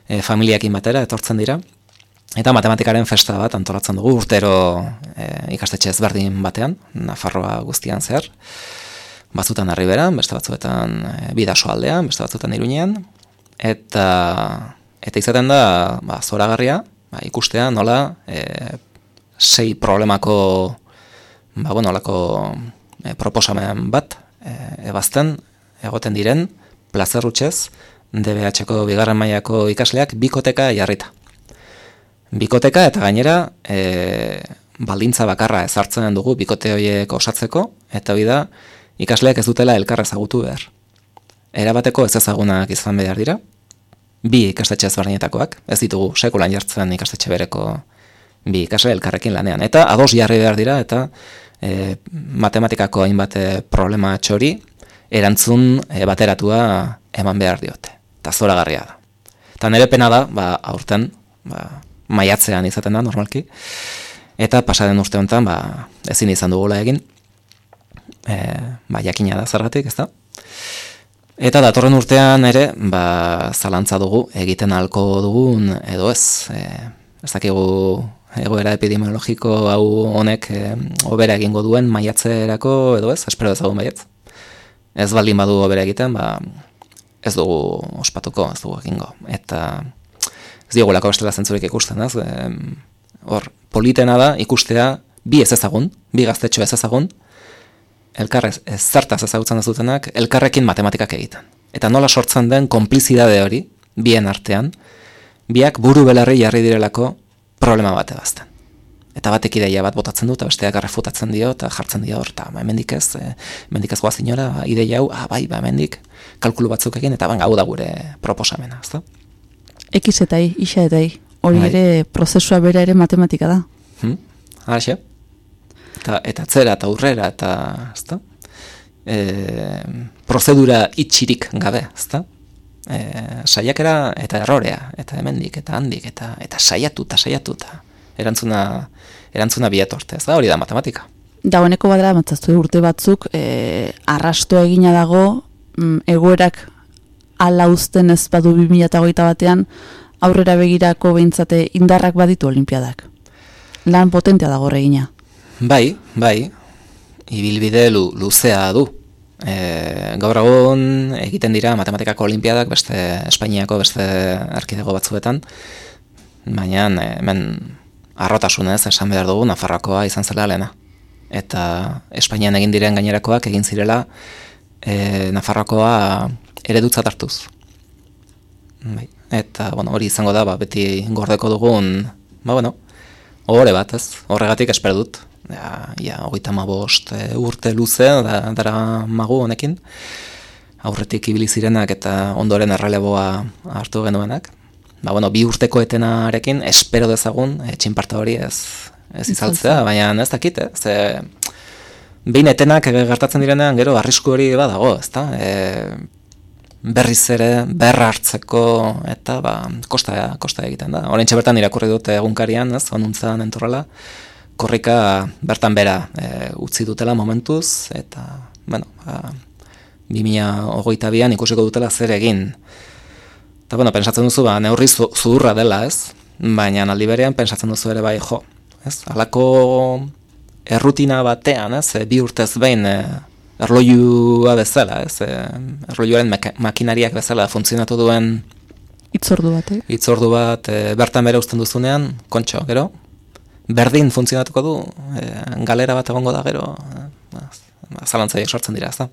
e, familiakin batera etortzen dira. Eta matematikaren festa bat antolatzen dugu urtero e, ikastetxe ezberdin batean, Nafarroa guztian zehar. Batzutan Arriberan, beste batzuetan e, Bidaso aldean, beste batzuetan Iruñean. Eta, eta izaten da ba, zoragarria, ba, ikustea nola e, sei problemako ba, bueno, olako, e, proposamen bat e, ebazten egoten diren plazerrutxez DBH-ko bigarren mailako ikasleak bikoteka jarrita bikoteka eta gainera e, baldintza bakarra ezartzen dugu bikote horiek osatzeko eta hori da ikasleak ez dutela elkar ezagutu behar. Erabateko ez ezagunak izan behar dira, bi ikastetxe ezberdinetakoak, ez ditugu sekulan jartzen ikastetxe bereko bi ikasle elkarrekin lanean. Eta ados jarri behar dira eta e, matematikako hainbat e, problema txori erantzun e, bateratua eman behar diote. Eta zoragarria da. Eta nire pena da, ba, aurten, ba, maiatzean izaten da normalki. Eta pasaden urte honetan ba, ezin izan dugula egin. E, ba, jakina da zergatik, ez da? Eta datorren urtean ere, ba, zalantza dugu, egiten halko dugun edo ez. E, ez dakigu egoera epidemiologiko hau honek e, obera egingo duen maiatzerako edo ez, espero ezagun baietz. Ez baldin badu obera egiten, ba, ez dugu ospatuko, ez dugu egingo. Eta ez diogulako bestela zentzurik ikusten, ez? hor, politena da ikustea bi ez ezagun, bi gaztetxo ez ezagun, elkar ez, ez zertaz ezagutzen ez dutenak, elkarrekin matematikak egiten. Eta nola sortzen den konplizidade hori, bien artean, biak buru belarri jarri direlako problema bat ebazten. Eta batek ideia bat botatzen du, eta besteak arrefutatzen dio, eta jartzen dio hor, eta ba, hemendik ez, e, hemendik ez goaz inora, ba, ideia hau, ah, bai, ba, hemendik, kalkulu batzuk egin, eta ban, hau da gure proposamena, ez da? X eta I, isa eta I. Hori Bai. ere prozesua bera ere matematika da. Hmm? Araxe? Eta, eta atzera eta aurrera eta, ezta? E, prozedura itxirik gabe, ezta? E, saiakera eta errorea, eta hemendik, eta handik, eta eta saiatu, eta saiatu, eta erantzuna, erantzuna bilatu arte, ez da, hori da matematika. Dagoeneko badara, matzaztu urte batzuk, e, arrastoa egina dago, mm, egoerak ala uzten ez badu 2008 batean, aurrera begirako behintzate indarrak baditu olimpiadak. Lan potentea dago egina. Bai, bai, ibilbide lu, luzea du. E, gaur egun egiten dira matematikako olimpiadak beste Espainiako beste arkidego batzuetan, baina e, hemen arrotasunez esan behar dugu Nafarroakoa izan zela lehena. Eta Espainian egin diren gainerakoak egin zirela e, Nafarroakoa eredutzat hartuz. Bai. Eta bueno, hori izango da, ba, beti gordeko dugun, ba, bueno, Hore bat, ez? Horregatik espero dut. Ja, ja hogeita bost e, urte luze da, dara magu honekin. Aurretik ibili zirenak eta ondoren erreleboa hartu genuenak. Ba, bueno, bi urteko etenarekin espero dezagun e, txinparta hori ez, ez izaltzea, baina ez dakit, eh? Ze, behin etenak gertatzen direnean gero arrisku hori badago, ezta? E, berriz ere berra hartzeko eta ba, kosta, kosta egiten da. Horein bertan irakurri dute egunkarian, ez, onuntzan entorrela, korrika bertan bera e, utzi dutela momentuz, eta, bueno, ba, 2008 an ikusiko dutela zer egin. Eta, bueno, pensatzen duzu, ba, neurri zu, zuhurra dela, ez? Baina aldi berean pensatzen duzu ere bai, jo, ez? Alako errutina batean, ez? Bi urtez behin e, erloiua bezala, ez? E, erloiuaren makinariak bezala funtzionatu duen Itzordu bat, eh? itzordu bat e, bertan bere uzten duzunean, kontxo, gero, berdin funtzionatuko du, e, galera bat egongo da, gero, e, ba, zalantzaiek sortzen dira, ez da?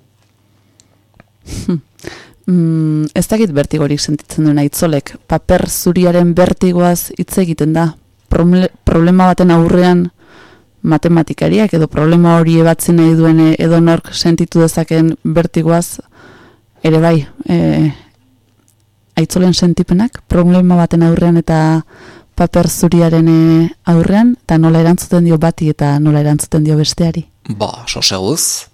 Mm, ez dakit bertigorik sentitzen duena itzolek, paper zuriaren bertigoaz hitz egiten da. Promle- problema baten aurrean matematikariak edo problema hori ebatzen nahi duen edo nork sentitu dezaken bertigoaz ere bai, e, aitzolen sentipenak, problema baten aurrean eta paper zuriaren e, aurrean, eta nola erantzuten dio bati eta nola erantzuten dio besteari. Ba, soseguz.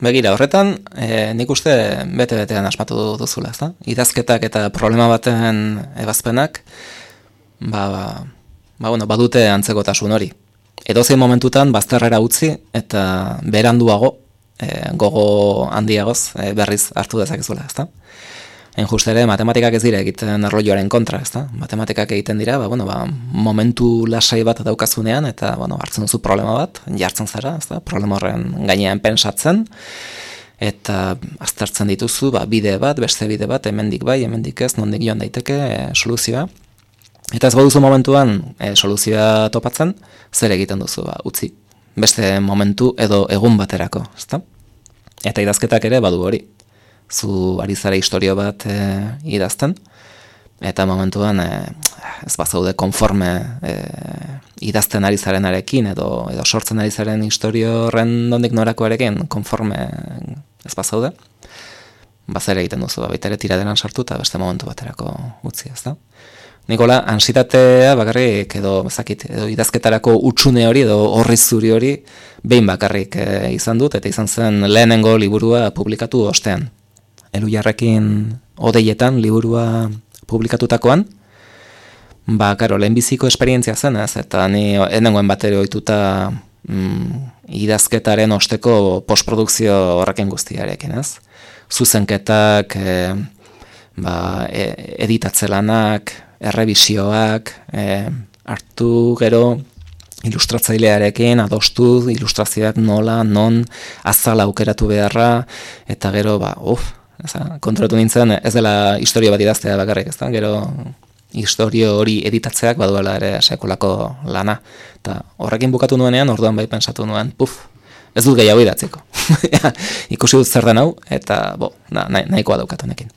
Begira, horretan, e, nik uste bete-betean asmatu duzula, ezta? Idazketak eta problema baten ebazpenak, ba, ba, ba bueno, badute antzekotasun hori. Edozein momentutan bazterrera utzi eta beranduago, e, gogo handiagoz e, berriz hartu dezakezula, ezta? Hain just ere, matematikak ez dira egiten erloioaren kontra, ezta? Matematikak egiten dira, ba, bueno, ba, momentu lasai bat daukazunean, eta bueno, hartzen duzu problema bat, jartzen zara, ezta? Problema horren gainean pensatzen, eta aztertzen dituzu, ba, bide bat, beste bide bat, hemendik bai, hemendik ez, nondik joan daiteke, e, soluzioa. Eta ez baduzu momentuan e, soluzioa topatzen, zer egiten duzu, ba, utzi. Beste momentu edo egun baterako, ezta? Eta idazketak ere badu hori zu ari zara historio bat e, idazten, eta momentuan e, ez bazaude konforme e, idazten ari zarenarekin edo edo sortzen ari zaren historio horren nondik norakoarekin konforme ez bazaude, bazere egiten duzu, ba, baita ere tiraderan sartu eta beste momentu baterako utzi, ez da? Nikola, ansitatea bakarrik edo zakit, edo idazketarako utxune hori edo horri zuri hori behin bakarrik e, izan dut eta izan zen lehenengo liburua publikatu ostean. Elu jarrekin odeietan liburua publikatutakoan, ba, karo, lehenbiziko esperientzia zen ez, eta ni enengoen batero oituta mm, idazketaren osteko postprodukzio horrekin guztiarekin ez. Zuzenketak, e, ba, e, editatzelanak, errebisioak, e, hartu gero ilustratzailearekin adostu ilustrazioak nola, non, azala aukeratu beharra, eta gero, ba, uf, eza, kontrolatu nintzen, ez dela historia bat idaztea bakarrik, ez da, gero historio hori editatzeak baduela ere sekulako lana. Eta horrekin bukatu nuenean, orduan bai pensatu nuen, puf, ez dut gehiago idatzeko. Ikusi dut zer den hau, eta bo, na, nahikoa daukat honekin.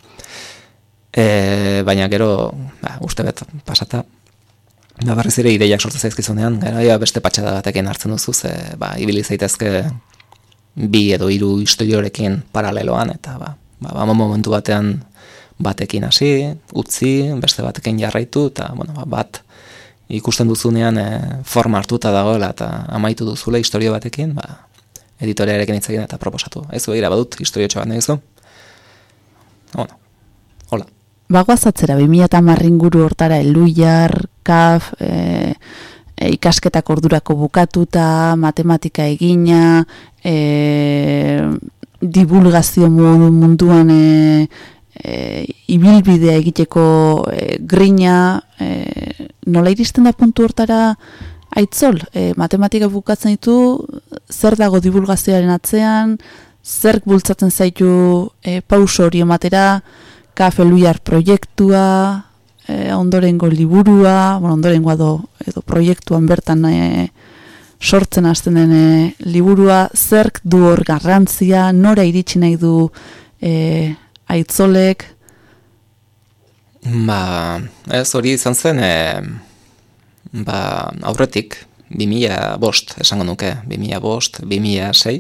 E, baina gero, ba, uste bet, pasata, ba, berriz ere ideiak sortzen zaizkizunean, gara ja, beste patxada batekin hartzen duzu, ze, ba, ibili zaitezke bi edo hiru historiorekin paraleloan, eta ba, ba, ba, momentu batean batekin hasi, utzi, beste batekin jarraitu, eta bueno, ba, bat ikusten duzunean e, forma hartuta dagoela, eta amaitu duzule historio batekin, ba, editorearekin hitz eta proposatu. Ez begira, badut, historio bat nahi zu? Bueno, hola. bagoazatzera, 2000 inguru hortara, eluiar, kaf, e, e, ikasketak ordurako bukatuta, matematika egina, e, divulgazio modu munduan e, e, ibilbidea egiteko e, grina, e, nola iristen da puntu hortara aitzol, e, matematika bukatzen ditu, zer dago divulgazioaren atzean, zer bultzatzen zaitu e, pauso hori ematera, kafe luiar proiektua, e, ondorengo liburua, bueno, ondorengo edo, edo proiektuan bertan e, sortzen hasten den e, liburua, zerk du hor garrantzia, nora iritsi nahi du e, aitzolek, Ba, ez hori izan zen, e, ba, aurretik, 2000 bost, esango nuke, 2000 bost, 2006,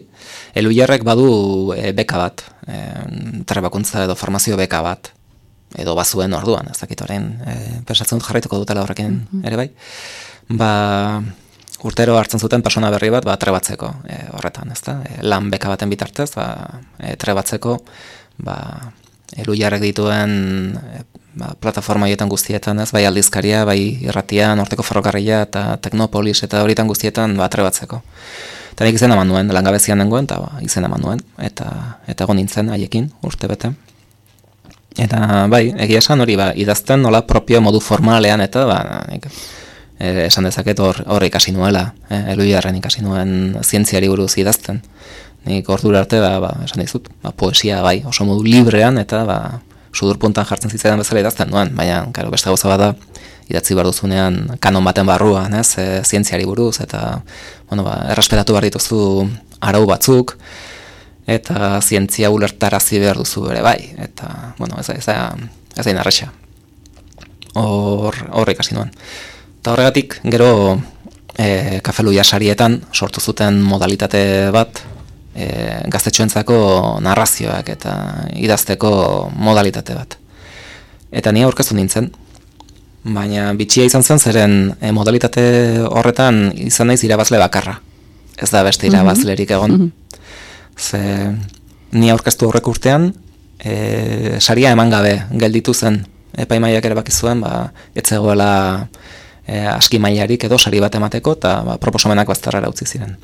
eluiarrek badu e, beka bat, e, trebakuntza edo formazio beka bat, edo bazuen orduan, ez dakit orain, e, pensatzen dut jarraituko dutela horrekin ere bai, ba, urtero hartzen zuten persona berri bat, ba, trebatzeko e, horretan, ez da, e, lan beka baten bitartez, ba, e, trebatzeko, ba, eluiarrek dituen e, ba, plataforma horietan guztietan, ez, bai aldizkaria, bai irratian, orteko ferrokarria eta teknopolis eta horietan guztietan ba, trebatzeko. Eta nik izena nuen, langabezian nengoen, eta ba, izena nuen, eta, eta egon nintzen haiekin, urte bete. Eta bai, egia esan hori, ba, idazten nola propio modu formalean, eta ba, nik, e, esan dezaket hor, hor ikasi nuela, e, eluiarren ikasi nuen zientziari buruz idazten. Nik ordura arte, ba, ba, esan dizut, ba, poesia bai, oso modu librean, eta ba, sudurpuntan jartzen zitzaidan bezala idazten nuen, baina, karo, beste gauza bada, idatzi behar duzunean kanon baten barruan, ez, e, zientziari buruz, eta, bueno, ba, errespetatu behar dituzu arau batzuk, eta zientzia ulertarazi behar duzu ere bai, eta, bueno, ez, ez, ez da inarrexa. Hor, hor ikasi nuen. Eta horregatik, gero, e, kafelu jasarietan sortu zuten modalitate bat, e, gaztetxoentzako narrazioak eta idazteko modalitate bat. Eta ni aurkeztu nintzen, baina bitxia izan zen zeren e, modalitate horretan izan naiz irabazle bakarra. Ez da beste irabazlerik egon. Ze ni aurkeztu horrek urtean, e, saria eman gabe gelditu zen epaimaiak ere baki zuen, ba, etzegoela e, aski mailarik edo sari bat emateko eta ba, proposamenak bazterrara utzi ziren.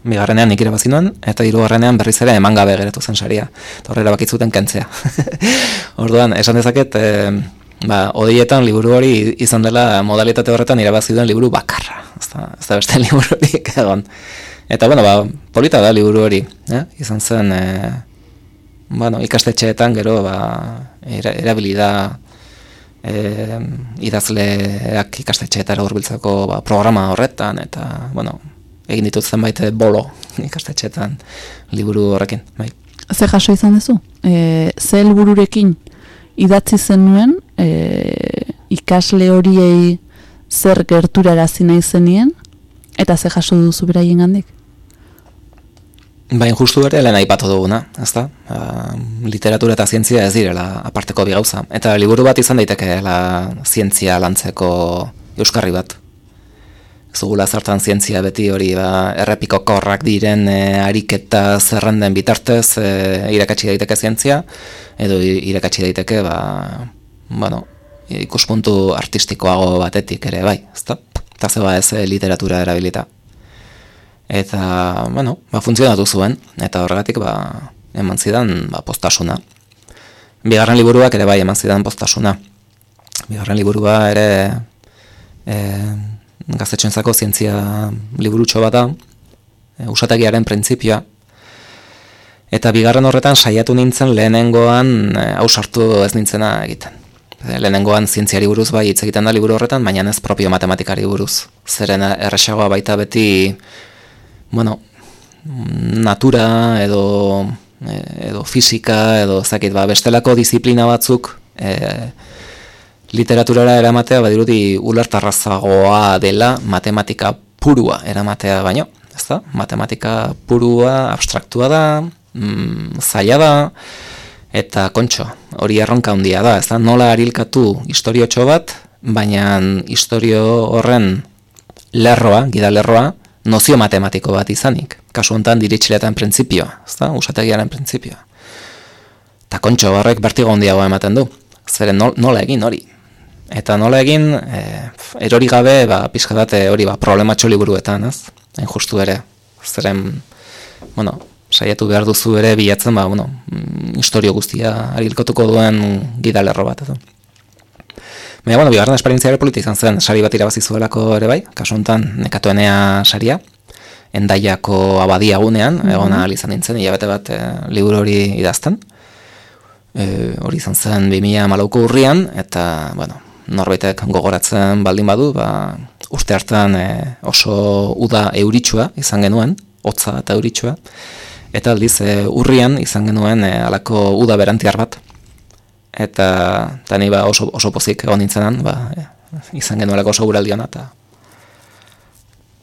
Bigarrenean nik irabazi eta hirugarrenean berriz ere eman gabe geratu zen saria. Eta horrela bakitzuten kentzea. Orduan, esan dezaket, e, ba, odietan liburu hori izan dela modalitate horretan irabazi duen liburu bakarra. Ez da, ez da beste libururik egon. Eta, bueno, ba, polita da liburu hori. Eh? Izan zen, e, bueno, ikastetxeetan gero, ba, era, erabili da e, idazleak ikastetxeetara hurbiltzeko ba, programa horretan, eta, bueno, egin ditut zenbait bolo ikastetxeetan liburu horrekin, bai. Ze jaso izan duzu? E, ze helbururekin idatzi zenuen e, ikasle horiei zer gerturarazi nahi zenien eta ze jaso duzu beraien gandik? Bain justu ere lehen aipatu duguna, ezta? Uh, literatura eta zientzia ez direla aparteko bi gauza. Eta liburu bat izan daitekeela zientzia lantzeko euskarri bat. Zugula zartan zientzia beti hori ba, errepiko korrak diren e, ariketa zerrenden bitartez e, irakatsi daiteke zientzia, edo irakatsi daiteke ba, bueno, ikuspuntu artistikoago batetik ere bai, ezta? Eta zeba ez e, literatura erabilita. Eta, bueno, ba, funtzionatu zuen, eta horregatik ba, eman zidan ba, postasuna. Bigarren liburuak ere bai eman zidan postasuna. Bigarren liburua ere e, gaztetxoentzako zientzia liburutxo bat da, e, usategiaren printzipioa. Eta bigarren horretan saiatu nintzen lehenengoan e, hau sartu ez nintzena egiten. E, lehenengoan zientziari buruz bai hitz egiten da liburu horretan, baina ez propio matematikari buruz. Zeren erresagoa baita beti bueno, natura edo e, edo fisika edo zakit ba bestelako disiplina batzuk e, literaturara eramatea badirudi ulertarrazagoa dela matematika purua eramatea baino, ezta? Matematika purua abstraktua da, mm, zaila da eta kontxo, hori erronka handia da, ezta? Nola arilkatu historiotxo bat, baina historio horren lerroa, gidalerroa, nozio matematiko bat izanik. Kasu honetan diritxiletan printzipioa, ezta? Usategiaren printzipioa. Ta kontxo horrek bertigo handiagoa ematen du. zeren nol- nola egin hori. Eta nola egin, e, erori gabe, ba, pixka date hori, ba, problematxo liburuetan, ez? Hain justu ere, zeren, bueno, saiatu behar duzu ere bilatzen, ba, bueno, mm, historio guztia arilkotuko duen gidalerro bat, edo. Baina, bueno, bigarren esperientzia ere polita izan zen, sari bat irabazi zuelako ere bai, kasu honetan nekatuenea saria, endaiako abadia gunean, egon ahal izan nintzen, hilabete bat e, liburu hori idazten. E, hori izan zen 2000 malauko urrian, eta, bueno, norbaitek gogoratzen baldin badu, ba, urte hartan e, oso uda euritsua izan genuen, hotza eta euritsua, eta aldiz e, urrian izan genuen e, alako uda berantiar bat. Eta, ni ba oso, oso pozik egon nintzenan, ba, e, izan genuelako oso guraldiona, eta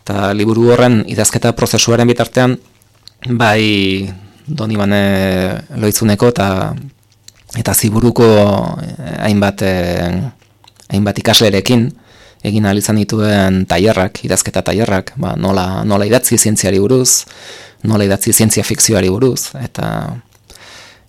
eta liburu horren idazketa prozesuaren bitartean bai Donibane loitzuneko eta eta ziburuko eh, hainbat eh, hainbat ikaslerekin egin ahal izan dituen tailerrak, idazketa tailerrak, ba, nola, nola idatzi zientziari buruz, nola idatzi zientzia fikzioari buruz, eta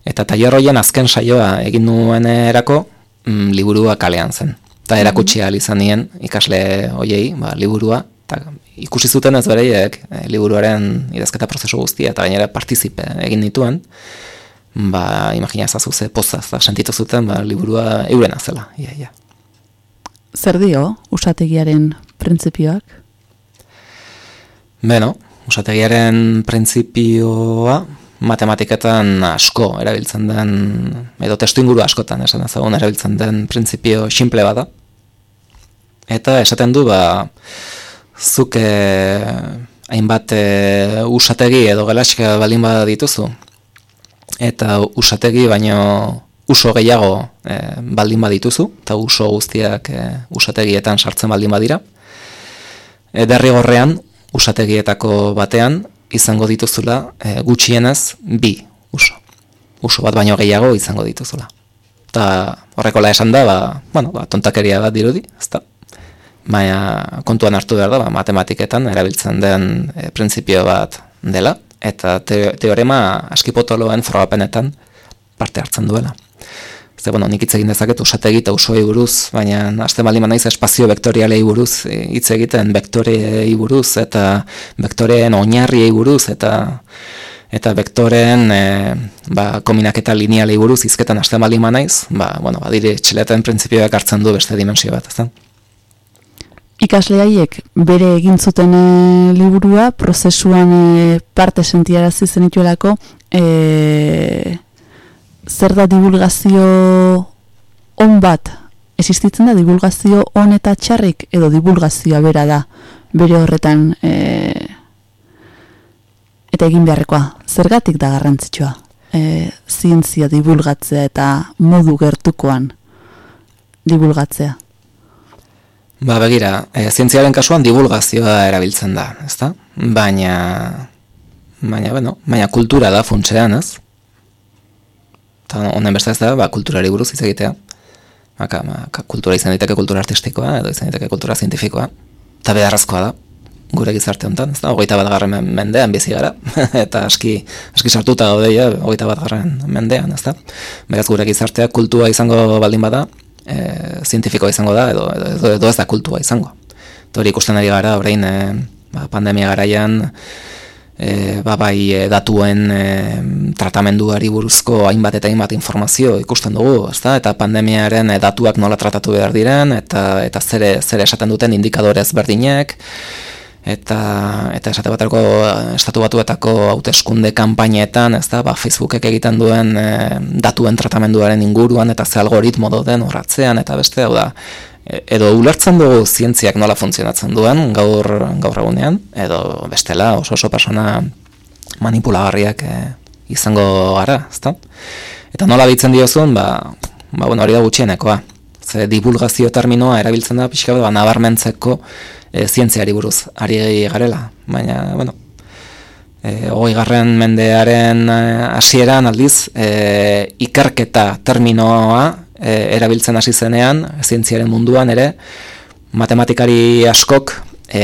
eta tailer horien azken saioa egin nuenerako mm, liburua kalean zen. Eta erakutsi ahal izan nien ikasle hoiei, ba, liburua, eta ikusi zuten ez bereiek e, liburuaren idazketa prozesu guztia eta gainera partizipe egin dituen, ba, imagina ezazu ze pozaz, da, sentitu zuten, ba, liburua eurena zela, ia, ia. Zer dio, usategiaren printzipioak? Beno, usategiaren printzipioa matematiketan asko erabiltzen den, edo testu inguru askotan esan ezagun erabiltzen den printzipio simple bada. Eta esaten du, ba, zuk eh, hainbat eh, usategi edo gelaxka baldin bada dituzu, eta usategi baino uso gehiago eh, baldin badituzu, eta uso guztiak eh, usategietan sartzen baldin badira, e, derrigorrean usategietako batean izango dituzula e, gutxienez bi uso. Uso bat baino gehiago izango dituzula. Eta horrekola esan da, ba, bueno, ba, tontakeria bat dirudi, ezta? Baina kontuan hartu behar da, ba, matematiketan erabiltzen den e, printzipio bat dela, eta te, teorema askipotoloen frogapenetan parte hartzen duela. Ze, bueno, nik hitz egin dezaket usategi eta usoi buruz, baina azten baldin naiz espazio vektorialei buruz e, hitz egiten vektorei buruz eta vektoreen oinarriei buruz eta eta vektoreen e, ba, kombinaketa linealei buruz hizketan azten baldin naiz, ba, bueno, badire txeleten printzipioak hartzen du beste dimensio bat, ezta? Ikasle haiek bere egin zuten e, liburua prozesuan e, parte sentiarazi zenituelako e, zer da divulgazio on bat existitzen da divulgazio on eta txarrik edo divulgazioa bera da bere horretan e, eta egin beharrekoa zergatik da garrantzitsua e, zientzia divulgatzea eta modu gertukoan divulgatzea Ba, begira, e, zientziaren kasuan divulgazioa erabiltzen da, ezta? Baina, baina, bueno, baina kultura da funtsean, ez? Eta honen beste ez da, ba, kulturari buruz hitz egitea. Baka, ba, kultura izan daiteke kultura artistikoa, edo izan daiteke kultura zientifikoa. Eta beharrezkoa da, gure gizarte honetan, ez da? Hogeita bat garren mendean bizi gara, eta aski, aski sartuta gaude, ja, hogeita bat garren mendean, ez da? Beraz, gure gizartea kultua izango baldin bada, e, zientifikoa izango da edo, edo, edo ez da kultua izango. Eta hori ikusten ari gara orain e, ba, pandemia garaian e, ba, bai e, datuen e, tratamenduari buruzko hainbat eta hainbat informazio ikusten dugu, ezta? Eta pandemiaren datuak nola tratatu behar diren eta eta zere zere esaten duten indikadore ezberdinek eta eta esate baterako estatu batuetako hauteskunde kanpainetan, ez da, ba, Facebookek egiten duen e, datuen tratamenduaren inguruan eta ze algoritmo den horratzean eta beste hau da edo ulertzen dugu zientziak nola funtzionatzen duen gaur gaur egunean edo bestela oso oso persona manipulagarriak e, izango gara, ezta? Eta nola ditzen diozun, ba, ba bueno, hori da gutxienekoa. Ze divulgazio terminoa erabiltzen da pixka bat ba, nabarmentzeko e, zientziari buruz ari garela, baina, bueno, e, hogei garren mendearen hasieran aldiz, e, ikerketa terminoa e, erabiltzen hasi zenean, zientziaren munduan ere, matematikari askok e,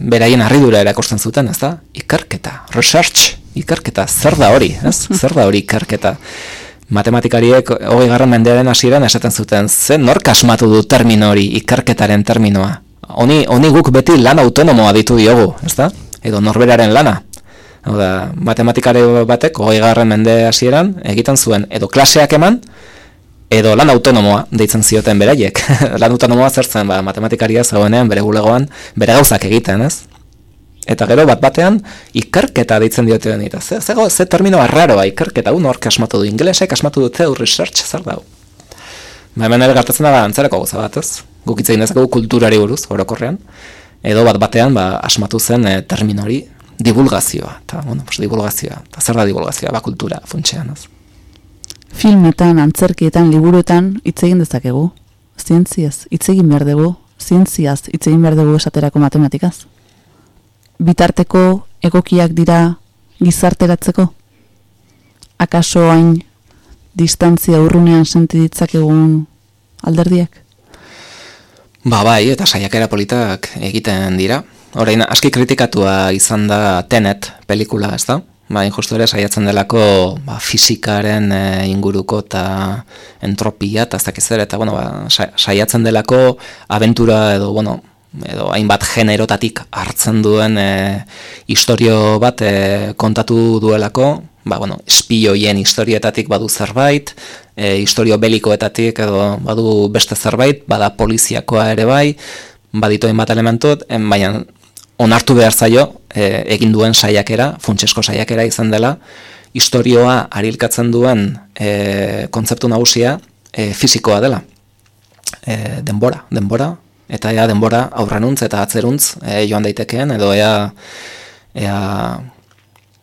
beraien harridura erakusten zuten, ez da? Ikerketa, research, ikerketa, zer da hori, ez? Zer da hori ikerketa? matematikariek hogei garran mendearen hasieran esaten zuten, ze nork asmatu du termino hori, ikerketaren terminoa. Honi, honi guk beti lan autonomoa ditu diogu, ez da? Edo norberaren lana. Hau da, matematikari batek hogei garran mende hasieran egiten zuen, edo klaseak eman, edo lan autonomoa deitzen zioten beraiek. lan autonomoa zertzen, ba, matematikaria zagoenean bere bulegoan, bere gauzak egiten, ez? Eta gero bat batean ikerketa deitzen diote den eta ze, ze, ze termino arraroa ikerketa un hork asmatu du ingelesek asmatu dute du research zer dau. Ba hemen ere gertatzen da ba, antzerako gauza bat, ez? Guk hitz egin dezakegu kulturari buruz orokorrean edo bat batean ba, asmatu zen e, termino hori divulgazioa. Ta bueno, pues divulgazioa. Ta zer da divulgazioa? Ba kultura funtsean, ez? Filmetan, antzerkietan, liburuetan hitz egin dezakegu. Zientziaz, hitz egin behar dugu. Zientziaz, hitz egin behar dugu esaterako matematikaz. Bitarteko egokiak dira gizarteratzeko? Akaso hain distantzia urrunean senti ditzakegun alderdiak? Ba bai, eta saiakera politak egiten dira. Orain aski kritikatua izan da Tenet pelikula, ez da? Ba, injustu ere saiatzen delako ba, fisikaren e, inguruko eta entropia eta ez dakiz eta bueno, ba, sa- saiatzen delako abentura edo, bueno, edo hainbat generotatik hartzen duen e, istorio bat e, kontatu duelako, ba, bueno, espioien historietatik badu zerbait, e, historio belikoetatik edo badu beste zerbait, bada poliziakoa ere bai, baditu hainbat elementut, en, baina onartu behar zaio e, egin duen saiakera, funtsesko saiakera izan dela, historioa arilkatzen duen e, kontzeptu nagusia e, fisikoa dela. E, denbora, denbora, eta ea denbora aurrenuntz eta atzeruntz e, joan daitekeen, edo ea, ea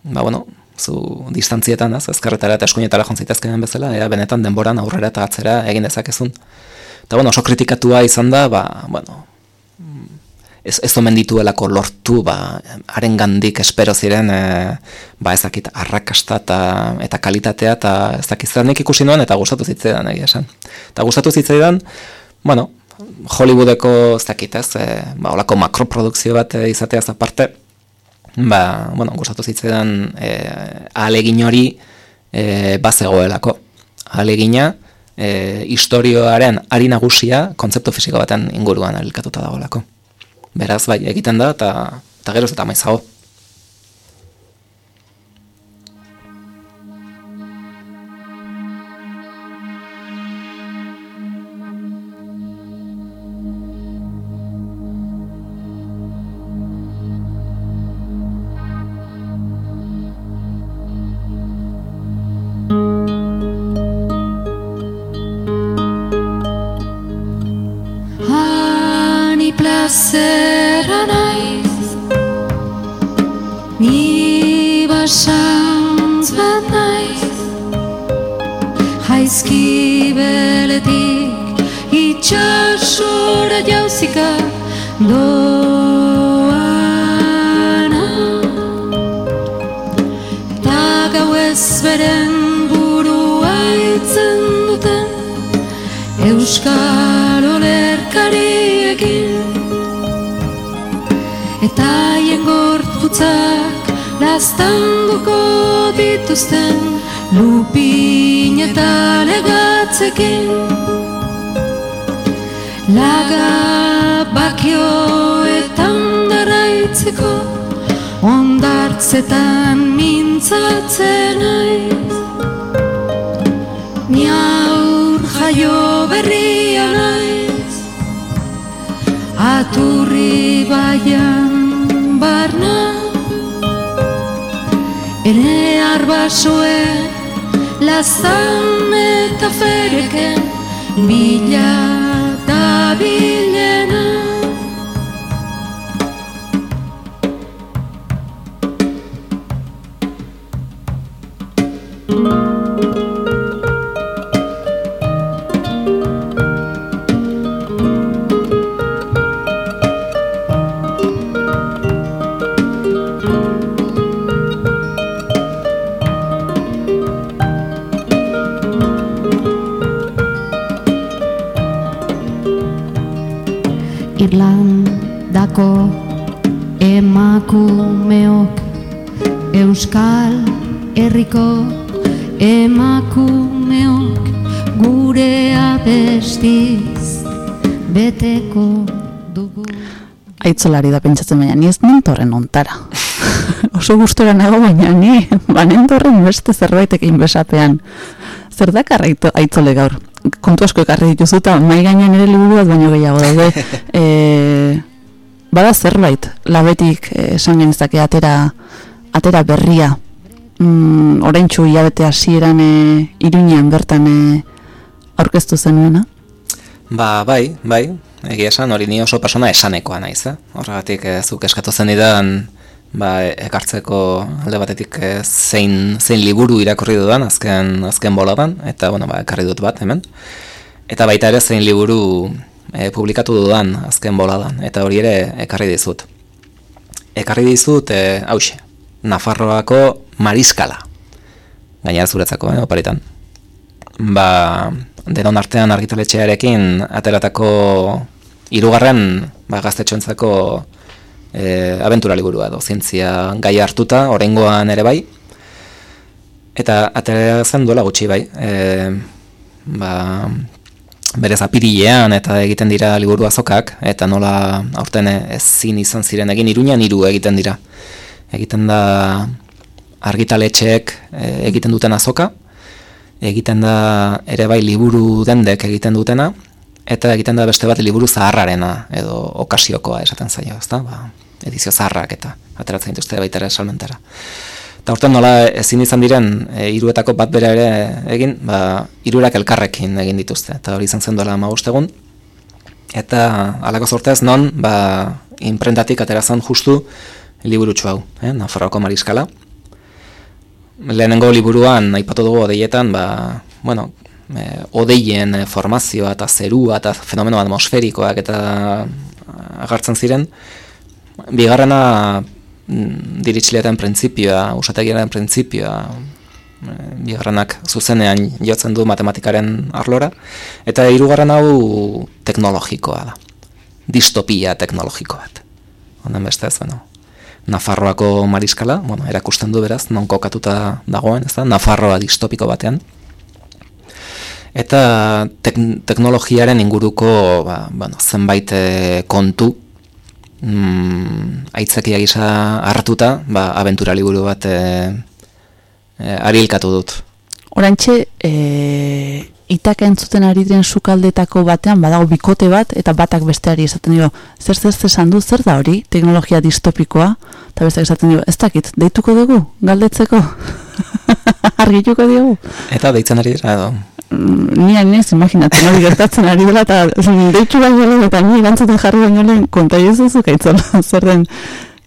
ba bueno, zu distantzietan, az, ezkerretara eta eskuinetara jontzaitezkeen bezala, ea benetan denboran aurrera eta atzera egin dezakezun. Eta bueno, oso kritikatua izan da, ba, bueno, ez, ez omen dituelako lortu, ba, haren gandik espero ziren, e, ba, ezakit, arrakasta eta, eta kalitatea, eta ez dakit nik ikusi nuen, eta gustatu zitzaidan, egia esan. Eta gustatu zitzaidan, bueno, Hollywoodeko, ez dakit ez, e, ba, olako makroprodukzio bat e, izateaz aparte, ba, bueno, gustatu zitzaidan e, ahalegin hori e, bazegoelako. Ahalegina, e, historioaren ari nagusia kontzeptu fisiko baten inguruan alikatuta dagoelako. Beraz, bai, egiten da, eta, eta geroz eta maizago. Daraitzeko Ondartzetan mintzatzen naiz. Ni aur jaio berria naiz. Aturri baian barna Ene arbasoen lazan eta fereken Bila da bilena Aitzolari da pentsatzen baina, ni ez nintorren ontara. Oso gustora nago baina ni, banentorren beste zerbaitekin besapean. Zer da karraito aitzole gaur? Kontu asko ekarri dituzu eta mai gainean ere liburu bat baino gehiago daude. e, bada zerbait, labetik eh, esan genezake atera, atera berria. Mm, oraintxu hilabete hasieran e, iruñean bertan e, aurkeztu zenuena. Ba, bai, bai, egia esan, hori ni oso persona esanekoa naiz, eh? Horregatik eh, zuk eskatu zen idan, ba, ekartzeko alde batetik eh, zein, zein liburu irakurri dudan azken, azken boladan, eta, bueno, ba, ekarri dut bat hemen. Eta baita ere zein liburu eh, publikatu dudan azken boladan, eta hori ere ekarri dizut. Ekarri dizut, eh, hause, Nafarroako mariskala. Gainera zuretzako, eh, oparitan ba, denon artean argitaletxearekin ateratako hirugarren ba, gaztetxoentzako e, abentura liburua edo zientzia gai hartuta, oraingoan ere bai. Eta atera zen duela gutxi bai. E, ba, berez apirilean eta egiten dira liburu azokak, eta nola aurten ezin izan ziren egin iruñan hiru egiten dira. Egiten da argitaletxeek e, egiten duten azoka, egiten da ere bai liburu dendek egiten dutena, eta egiten da beste bat liburu zaharrarena, edo okasiokoa esaten zaio, ezta? Ba, edizio zaharrak eta ateratzen dituzte baita ere salmentara. Eta horten nola ezin izan diren e, hiruetako bat bera ere egin, ba, hirurak elkarrekin egin dituzte, eta hori izan zen duela egun. Eta halako sortez non, ba, imprentatik aterazan justu liburutxu hau, eh? Nafarroako mariskala, lehenengo liburuan aipatu dugu odeietan, ba, bueno, e, odeien e, formazioa eta zerua eta fenomeno atmosferikoak eta agartzen ziren. Bigarrena mm, diritxilearen printzipioa, usategiaren printzipioa, e, bigarrenak zuzenean jotzen du matematikaren arlora, eta hirugarren hau teknologikoa da. Distopia teknologiko bat. Honen beste ez, bueno, Nafarroako mariskala, bueno, erakusten du beraz, non kokatuta dagoen, ez da, Nafarroa distopiko batean. Eta tek teknologiaren inguruko ba, bueno, zenbait eh, kontu mm, aitzakia gisa hartuta, ba, abentura liburu bat e, e, arilkatu dut. Orantxe, e, itaka entzuten ari diren sukaldetako batean badago bikote bat eta batak besteari esaten dio zer zer esan du? Zer da hori? Teknologia distopikoa? Eta besteak esaten dio ez dakit deituko dugu galdetzeko. Argituko diogu Eta deitzen ari dira edo. Mm, ni hain ez imaginatzen hori gertatzen ari dela eta deitu baino eta ni erantzuten jarri baino lehen konta zer den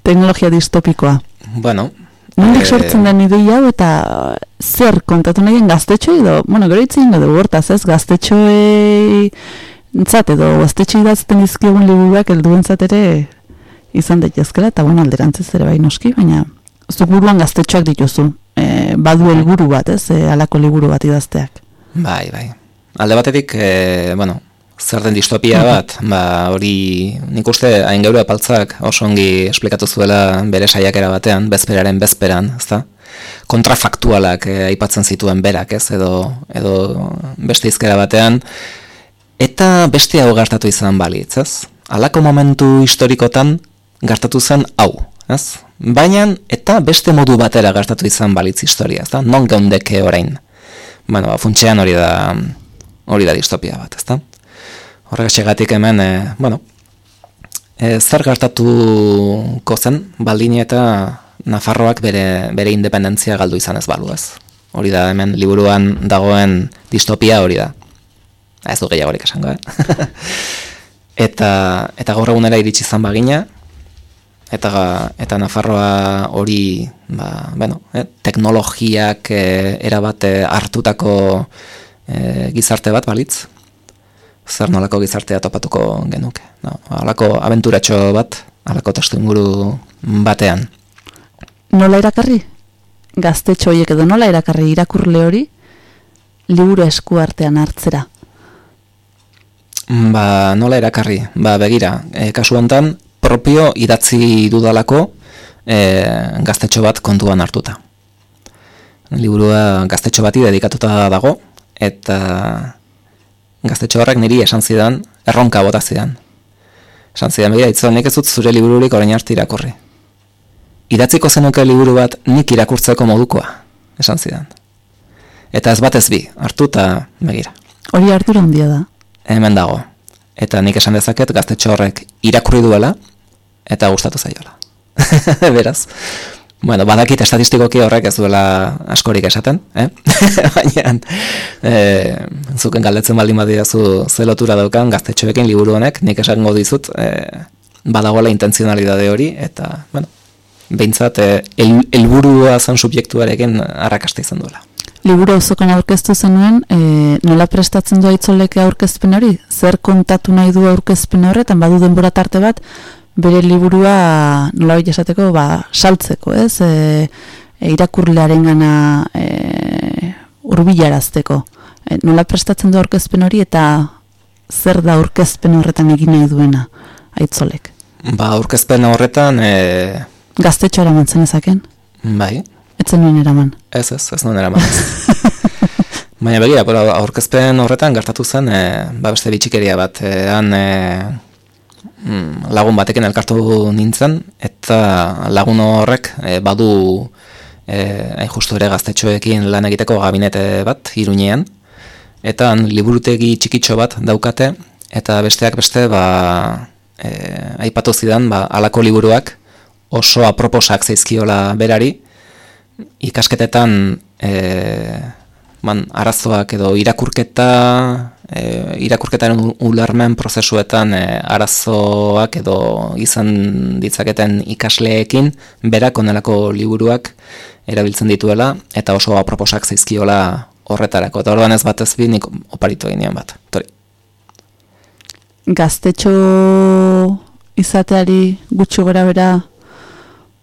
teknologia distopikoa. Bueno, Nondik Eh, sortzen den ideia hau eta zer kontatu nahien gaztetxo edo, bueno, gero itzin dugu hortaz ez, gaztetxoei entzat edo gaztetxo idazten dizkiegun liburuak helduentzat ere izan daitezkela eta bueno, alderantzez ere bai noski, baina zuk buruan gaztetxoak dituzu, e, badu helburu bat, ez, e, alako liburu bat idazteak. Bai, bai. Alde batetik, e, bueno, zer den distopia bat, ba, hori nik uste hain geure apaltzak oso ongi esplikatu zuela bere saiakera batean, bezperaren bezperan, ezta? Kontrafaktualak e, aipatzen zituen berak, ez, edo, edo beste izkera batean, eta beste hau gertatu izan balitz, ez? Halako momentu historikotan gertatu zen hau, ez? Baina eta beste modu batera gertatu izan balitz historia, ezta? Non geundeke orain. Bueno, ba, funtsean hori da hori da distopia bat, ezta? Horregatik hemen, e, bueno, e, zer gertatuko zen baldin eta Nafarroak bere, bere independentzia galdu izan ez balu ez. Hori da hemen liburuan dagoen distopia hori da. Ez du gehiagorik esango, eh? eta, eta gaur egunera iritsi izan bagina, eta eta Nafarroa hori ba, bueno, eh, teknologiak eh, erabat eh, hartutako eh, gizarte bat balitz zer nolako gizartea topatuko genuke no, halako abenturatxo bat halako testu inguru batean Nola irakarri? Gaztetxo horiek edo nola irakarri irakurle hori liburu esku artean hartzera. ba nola erakarri ba begira e, kasu hontan propio idatzi dudalako e, gaztetxo bat kontuan hartuta liburua gaztetxo bati dedikatuta dago, eta gaztetxo horrek niri esan zidan, erronka bota zidan. Esan zidan, begira, itzol, nik ez dut zure libururik orain arte irakurri. Idatziko zenuke liburu bat nik irakurtzeko modukoa, esan zidan. Eta ez bat ez bi, hartu eta begira. Hori hartura handia da. Hemen dago. Eta nik esan dezaket gaztetxo horrek irakurri duela, eta gustatu zaiola. Beraz. Bueno, badakit estatistikoki horrek ez duela askorik esaten, eh? Baina, e, zuken galdetzen baldin badidazu ze lotura daukan gaztetxoekin liburu honek, nik esango dizut, e, badagoela intenzionalidade hori, eta, bueno, behintzat, e, el, elburua zen subjektuarekin arrakasta izan duela. Liburu auzokan aurkeztu zenuen, e, nola prestatzen du aitzoleke aurkezpen hori? Zer kontatu nahi du aurkezpen horretan, badu denbora tarte bat, bere liburua nola esateko, ba, saltzeko, ez? E, e, irakurlearen gana e, urbilarazteko. E, nola prestatzen du aurkezpen hori eta zer da aurkezpen horretan egin nahi duena aitzolek? Ba, aurkezpen horretan, e, Gaztetxo eraman ezaken? bai, Etzen nuen eraman. Ez, ez, ez nuen eraman. Baina begira, aurkezpen horretan gertatu zen, e, ba beste bitxikeria bat, e, han e, mm, lagun batekin elkartu nintzen, eta lagun horrek e, badu e, justu ere gaztetxoekin lan egiteko gabinete bat, iruñean, eta han liburutegi txikitxo bat daukate, eta besteak beste, ba, e, aipatu zidan, ba, alako liburuak oso aproposak zaizkiola berari, ikasketetan e, man, arazoak edo irakurketa e, irakurketaren ulermen prozesuetan e, arazoak edo izan ditzaketen ikasleekin berak onelako liburuak erabiltzen dituela eta oso aproposak zaizkiola horretarako. Eta orduan ez batez bi nik oparitu eginean bat. Tori. Gaztetxo izateari gutxi gora bera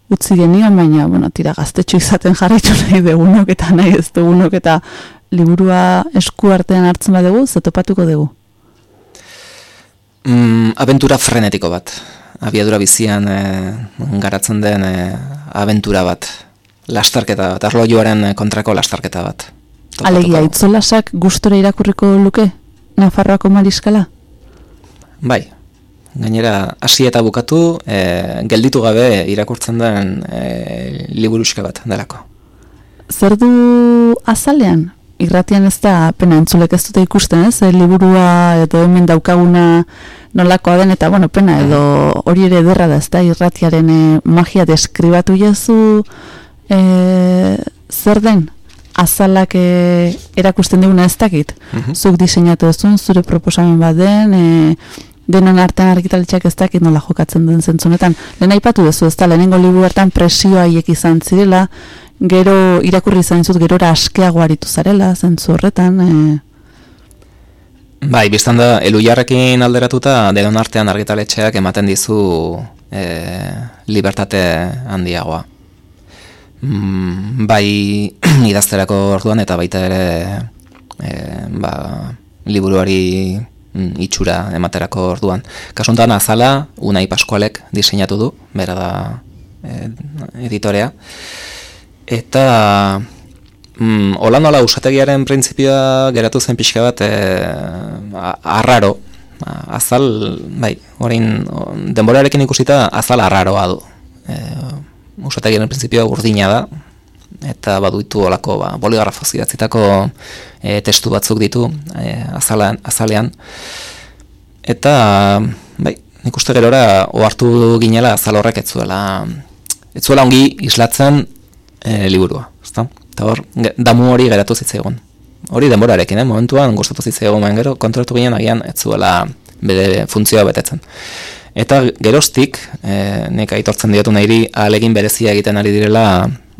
utzi genion, baina, bueno, tira gaztetxo izaten jarraitu nahi dugunok eta nahi ez dugunok eta liburua esku artean hartzen badugu, zetopatuko dugu. Mm, abentura frenetiko bat. Abiadura bizian e, garatzen den e, abentura bat. Lastarketa bat, arloioaren kontrako lastarketa bat. Topatuko Alegia, itzolasak gustora irakurriko luke? Nafarroako mariskala? Bai. Gainera, hasi eta bukatu, e, gelditu gabe irakurtzen den e, liburuxka bat delako. Zer du azalean? Irratian ez da, pena entzulek ez dute ikusten, ez? E, liburua edo hemen daukaguna nolakoa den, eta bueno, pena edo hori ere ederra da, ez da, irratiaren e, magia deskribatu jezu e, zer den? Azalak e, erakusten diguna ez dakit. Mhm. Zuk diseinatu duzun, zure proposamen bat den, e, denon artean argitaletxeak ez dakit nola jokatzen den zentzunetan. Lehen aipatu duzu ez da, lehenengo libu hartan presioa haiek izan zirela, gero irakurri izan zut, gerora askeago aritu zarela, zentzu horretan, e, Bai, biztan da, elujarrekin alderatuta denon artean argitaletxeak ematen dizu e, libertate handiagoa. Mm, bai idazterako orduan eta baita ere e, ba, liburuari mm, itxura ematerako orduan. Kasuntan azala, Unai Paskualek diseinatu du, bera da e, editorea. Eta mm, hola usategiaren printzipioa geratu zen pixka bat e, arraro. Azal, bai, orain denborarekin ikusita azal arraroa du. E, usategiaren printzipioa urdina da, eta baduitu olako ba, boligrafoz idatzitako e, testu batzuk ditu e, azalean, azalean. Eta, bai, nik uste gerora ohartu ginela azal horrek ez zuela, ez zuela ongi islatzen e, liburua, ezta? Eta hor, damu hori geratu zitzaigun. Hori denborarekin, eh? momentuan gustatu zitzaigun, baina gero konturatu ginen agian ez zuela bere funtzioa betetzen. Eta geroztik, e, nik aitortzen diotu nahiri, ahalegin berezia egiten ari direla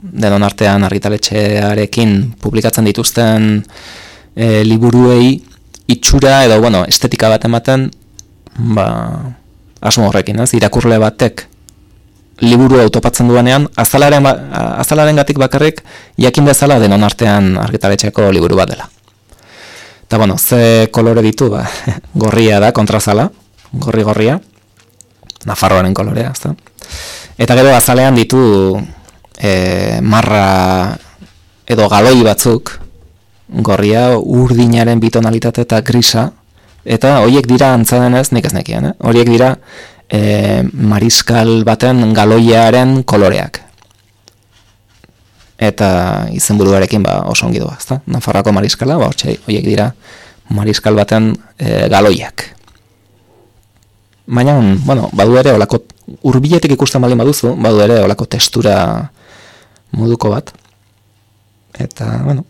denon artean argitaletxearekin publikatzen dituzten e, liburuei itxura edo, bueno, estetika bat ematen, ba, asmo horrekin, ez? Irakurle batek liburu autopatzen duenean, azalaren, ba, azalaren gatik bakarrik jakin dezala denon artean argitaletxeko liburu bat dela. Eta bueno, ze kolore ditu, ba, gorria da, kontrazala, gorri-gorria, Nafarroaren kolorea, ezta? Eta gero azalean ditu e, marra edo galoi batzuk, gorria, urdinaren bitonalitate eta grisa, eta horiek dira antzadenez, nik ez nekien, eh? horiek dira e, mariskal baten galoiaren koloreak. Eta izenburuarekin ba, oso ongi doa, ezta? Nafarroako mariskala, ba, hortxe, horiek dira mariskal baten e, galoiak. Baina, bueno, badu ere olako, urbiletik ikusten baldin baduzu, badu ere olako testura moduko bat. Eta, bueno,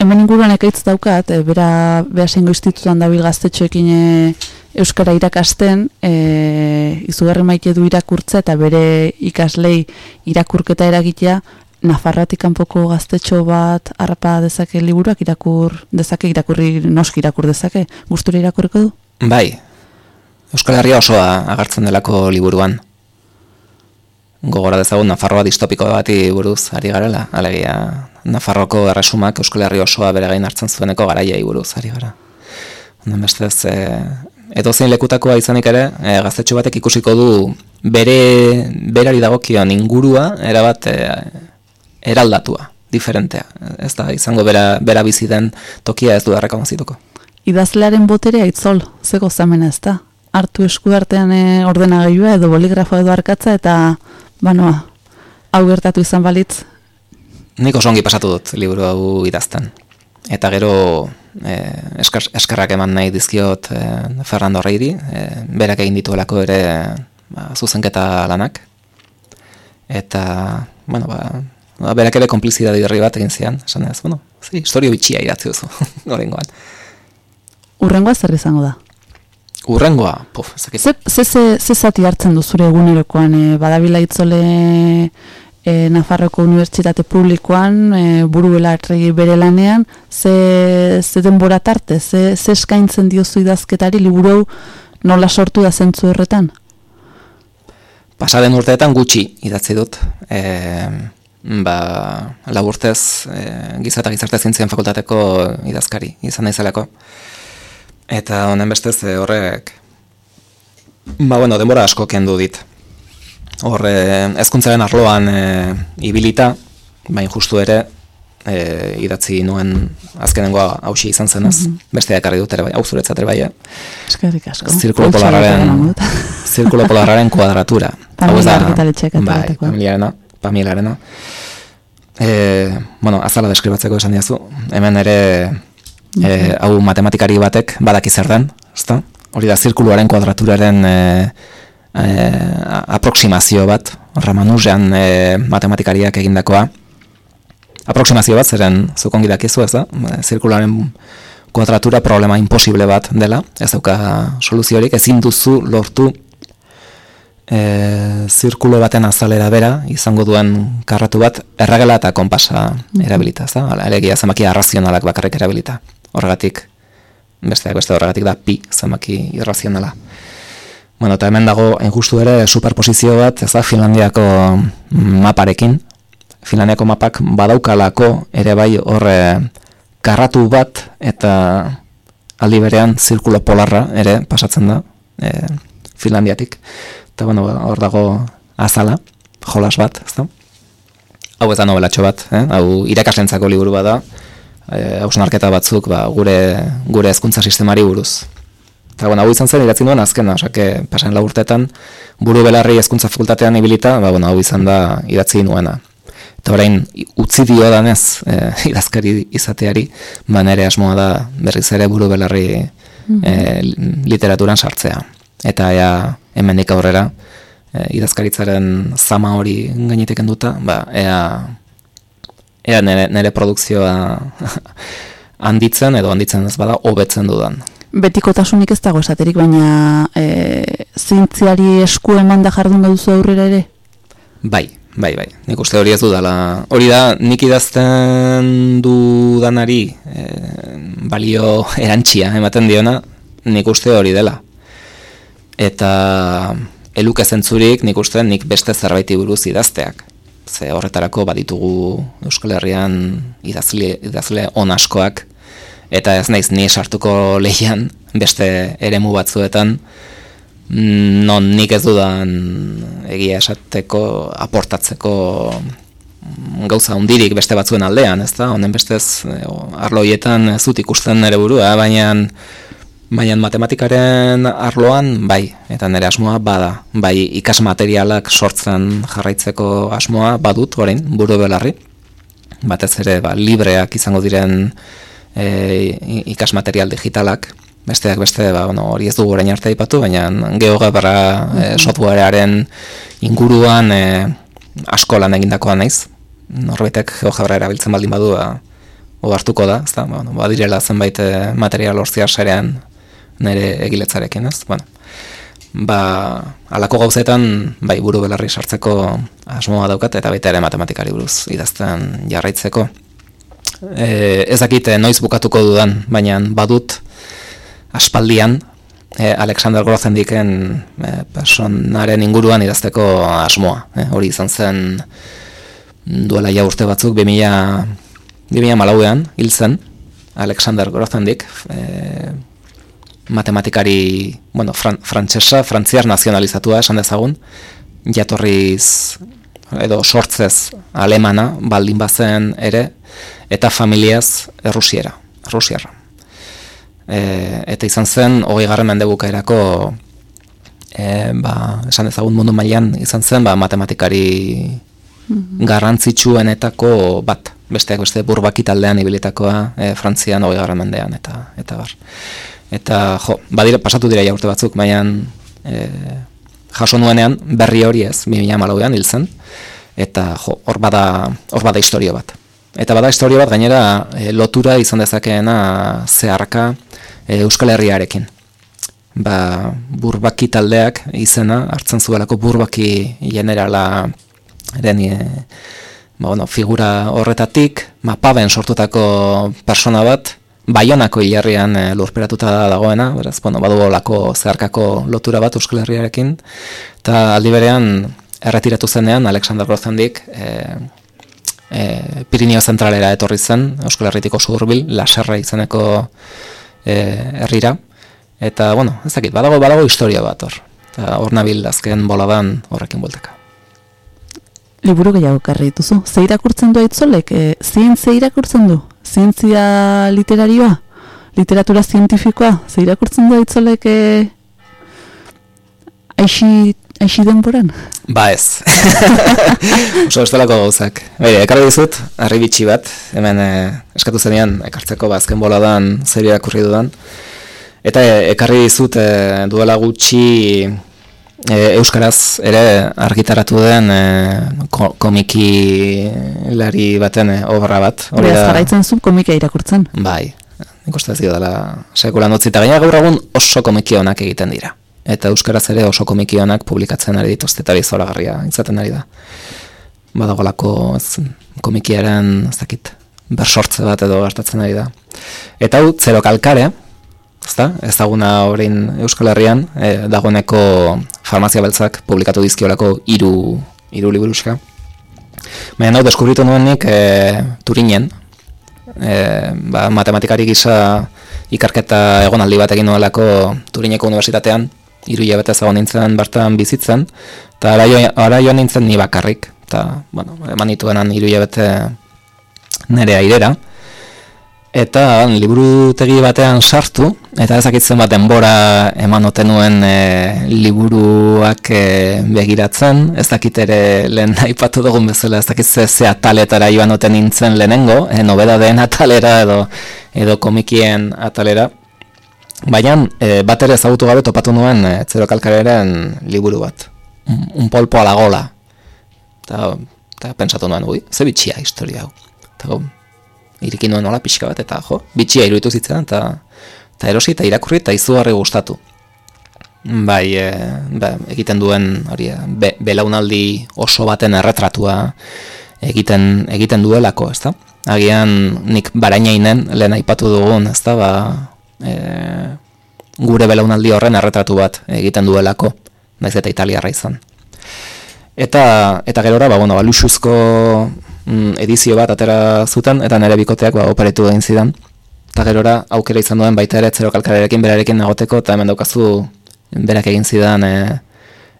Hemen inguruan ekaitz daukat, e, bera behasengo institutuan dabil gaztetxoekin e, Euskara irakasten, e, izugarri maite du irakurtza eta bere ikaslei irakurketa eragitea, Nafarroatik kanpoko gaztetxo bat harrapa dezake liburuak irakur dezake, irakurri noski irakur dezake, gustura irakurriko du? bai, Euskal Herria osoa agertzen delako liburuan. Gogora dezagun Nafarroa distopiko bati buruz ari garela, alegia Nafarroko erresumak Euskal Herria osoa bere gain hartzen zueneko garaiai buruz ari gara. Onden bestez, e, edo zein lekutakoa izanik ere, e, gaztetxo batek ikusiko du bere berari dagokion ingurua erabat e, eraldatua, diferentea. Ez da izango bera, bera bizi den tokia ez du errekonozituko. Idazlearen boterea itzol, ze gozamena ez da? Hartu eskuartean e, ordenagailua edo boligrafo edo arkatza eta, banoa, hau gertatu izan balitz, Nik oso ongi pasatu dut liburu hau idazten. Eta gero eh, eskar, eskarrak eman nahi dizkiot eh, Fernando Reiri, eh, berak egin dituelako ere ba, zuzenketa lanak. Eta, bueno, ba, ba, berak ere komplizidade berri bat egin zian, esan ez, bueno, zi, historio bitxia idatzi duzu, gorengoan. urrengoa zer izango da? Urrengoa, puf, ez dakit. Ze, ze, ze, ze zati hartzen du zure egunerokoan, e, badabila itzole e, Nafarroko Unibertsitate Publikoan, e, buru belarri bere lanean, ze, ze denbora tarte, ze, ze eskaintzen diozu idazketari liburu nola sortu da zentzu horretan? Pasaden urteetan gutxi idatzi dut. E, ba, laburtez e, giza eta gizarte zientzien fakultateko idazkari izan naizelako. Eta honen bestez e, horrek ba, bueno, denbora asko kendu dit. Hor, ezkuntzaren arloan e, ibilita, bain justu ere, e, idatzi nuen azkenengoa hausi izan zenez, beste ekarri dut ere bai, hau zuretzat ere bai, eh? Eskerrik asko. Zirkulo polarraren, zirkulo polarraren kuadratura. Hau ez Pamela da- argitaletxeak Bai, familiarena, familiarena. E, bueno, azala deskribatzeko esan diazu. Hemen ere, e, hau matematikari batek badaki zer den, ezta? Hori da, zirkuluaren kuadraturaren e, e, a- aproksimazio bat, Ramanujan e, matematikariak egindakoa. Aproksimazio bat, zeren zukongi dakizu, ez da? Zirkularen kuadratura problema imposible bat dela, ez dauka soluziorik, ezin duzu lortu e, zirkulo baten azalera bera, izango duen karratu bat, erragela eta konpasa erabilita, ez da? Alegia zenbaki arrazionalak bakarrik erabilita. Horregatik, besteak beste horregatik da pi zenbaki irrazionala. Bueno, eta hemen dago, hain justu ere, superposizio bat, ez da, Finlandiako maparekin. Finlandiako mapak badaukalako ere bai horre karratu bat eta aldi berean zirkulo polarra ere pasatzen da e, Finlandiatik. Eta bueno, ba, hor dago azala, jolas bat, ez da? Hau ez da novelatxo bat, eh? hau irakaslentzako liburu bada, eh, hausnarketa batzuk ba, gure gure hezkuntza sistemari buruz. Eta bueno, hau izan zen idatzi nuen azkena, osake pasan lau urteetan buru belarri hezkuntza fakultatean ibilita, ba, bueno, hau izan da idatzi nuena. Eta orain utzi dio danez eh, idazkari izateari, ba nere asmoa da berriz ere buru belarri eh, literaturan sartzea. Eta ea hemendik aurrera eh, idazkaritzaren zama hori gainetik kenduta, ba ea ea nere, nere produkzioa handitzen edo handitzen ez bada hobetzen dudan. Betikotasunik ez dago esaterik, baina e, zintziari esku eman da jardun duzu aurrera ere? Bai, bai, bai. Nik uste hori ez dudala. Hori da, nik idazten dudanari e, balio erantxia ematen diona, nik uste hori dela. Eta eluke zentzurik nik uste nik beste zerbaiti buruz idazteak. Ze horretarako baditugu Euskal Herrian idazle, idazle on askoak, eta ez naiz ni sartuko lehian beste eremu batzuetan, mm, non nik ez dudan egia esateko, aportatzeko gauza hundirik beste batzuen aldean, ez da? Honen bestez, e, o, arlo hietan ez dut ikusten nere burua, baina baina matematikaren arloan, bai, eta nire asmoa bada, bai ikas materialak sortzen jarraitzeko asmoa badut, orain, buru belarri, batez ere, ba, libreak izango diren e, ikas material digitalak, besteak beste, ba, bueno, hori ez dugu orain arte aipatu, baina geogebra e, softwarearen inguruan e, asko lan egindakoa naiz. Norbaitek geogebra erabiltzen baldin badu, ba, ohartuko da, ezta? Ba, bueno, badirela zenbait e, material hortzia sarean nire egiletzarekin, ez? Bueno, ba, alako gauzetan, bai, buru belarri sartzeko asmoa daukat, eta baita ere matematikari buruz idazten jarraitzeko. E, ez dakit eh, noiz bukatuko dudan, baina badut aspaldian e, Alexander Grozendiken e, personaren inguruan idazteko asmoa. E, hori izan zen duela ja urte batzuk, 2000, 2000 malauean, hil zen, Alexander Grozendik, e, matematikari, bueno, fran, frantsesa, frantziar nazionalizatua esan dezagun, jatorriz edo sortzez alemana baldin bazen ere eta familiaz errusiera, rusiarra. E, eta izan zen, hogei garren mendebukaerako e, ba, esan dezagun mundu mailan izan zen, ba, matematikari garrantzitsuenetako bat, besteak beste burbaki taldean ibilitakoa e, Frantzian hogei garren mendean, eta, eta bar. Eta, jo, badire, pasatu dira ja urte batzuk, baina e, jaso nuenean berri hori ez, 2000 malauean hil zen, eta jo, hor bada, hor bada historio bat. Eta bada historio bat gainera e, lotura izan dezakeena zeharka e, Euskal Herriarekin. Ba, burbaki taldeak izena, hartzen zuelako burbaki generala eren, e, ba, bueno, figura horretatik, mapaben sortutako persona bat, Baionako hilarrian e, lurperatuta dagoena, beraz, bueno, badu olako zeharkako lotura bat Euskal Herriarekin, eta aldi berean erretiratu zenean Alexander Rozendik e, e, Pirineo zentralera etorri zen, Euskal Herritiko zurbil, laserra izeneko e, herrira, eta, bueno, ez dakit, badago, badago historia bat hor, eta hor nabil azken boladan horrekin bueltaka. Liburu gehiago karri dituzu. Ze irakurtzen du aitzolek? E, zientzia irakurtzen du? Zientzia literarioa? Literatura zientifikoa? Ze irakurtzen du aitzolek e, aixi, aixi denboran? Ba ez. Oso estelako gauzak. Bere, ekarri dizut, harri bitxi bat, hemen e, eskatu zenean, ekartzeko ba, azken boladan zer irakurri dudan. Eta e, ekarri dizut e, duela gutxi e, Euskaraz ere argitaratu den e, ko, komiki lari baten e, obra bat. Hori Beraz, da- jarraitzen zu komika irakurtzen. Bai, nik uste ez dela sekulan utzi, eta gaina gaur egun oso komiki onak egiten dira. Eta Euskaraz ere oso komiki onak publikatzen ari dituzte, eta hori zoragarria izaten ari da. Badagolako ez, komikiaren, ez dakit, bersortze bat edo hartatzen ari da. Eta hau, zero kalkare, ezta? ezaguna orain Euskal Herrian, e, dagoeneko farmazia beltzak publikatu dizkiolako hiru hiru liburuska. Baina hau deskubritu nuen nik e, Turinen, e, ba, matematikari gisa ikarketa egonaldi bat egin nuelako Turineko Unibertsitatean, hiru hilabete egon nintzen bertan bizitzen, eta ara jo- ara joan nintzen ni bakarrik, eta, bueno, eman nituenan hiru hilabete nere airera, eta liburutegi batean sartu, eta ezakitzen bat denbora eman ote nuen e, liburuak e, begiratzen, ez dakit ere lehen aipatu dugun bezala, ez dakit ze, ze ataletara joan ote nintzen lehenengo, e, nobedadeen atalera edo, edo komikien atalera, Baina, e, bat ere ezagutu gabe topatu nuen e, Zero Kalkareren liburu bat. Un, un polpo a la gola. Eta, pensatu nuen, ui, ze bitxia historia hau. Eta, iriki nuen nola pixka bat, eta jo, bitxia iruditu zitzen, eta, eta erosi eta irakurri eta izugarri gustatu. Bai, e, ba, egiten duen hori, e, be, belaunaldi oso baten erretratua egiten egiten duelako, ezta? Agian nik barainainen lehen aipatu dugun, ezta? Ba, e, gure belaunaldi horren erretratu bat egiten duelako, naiz eta italiarra izan. Eta eta gerora ba bueno, ba, luxuzko mm, edizio bat atera zuten eta nere bikoteak ba operetu egin zidan. Eta gerora aukera izan duen baita ere zero kalkarerekin berarekin nagoteko eta hemen daukazu berak egin zidan e,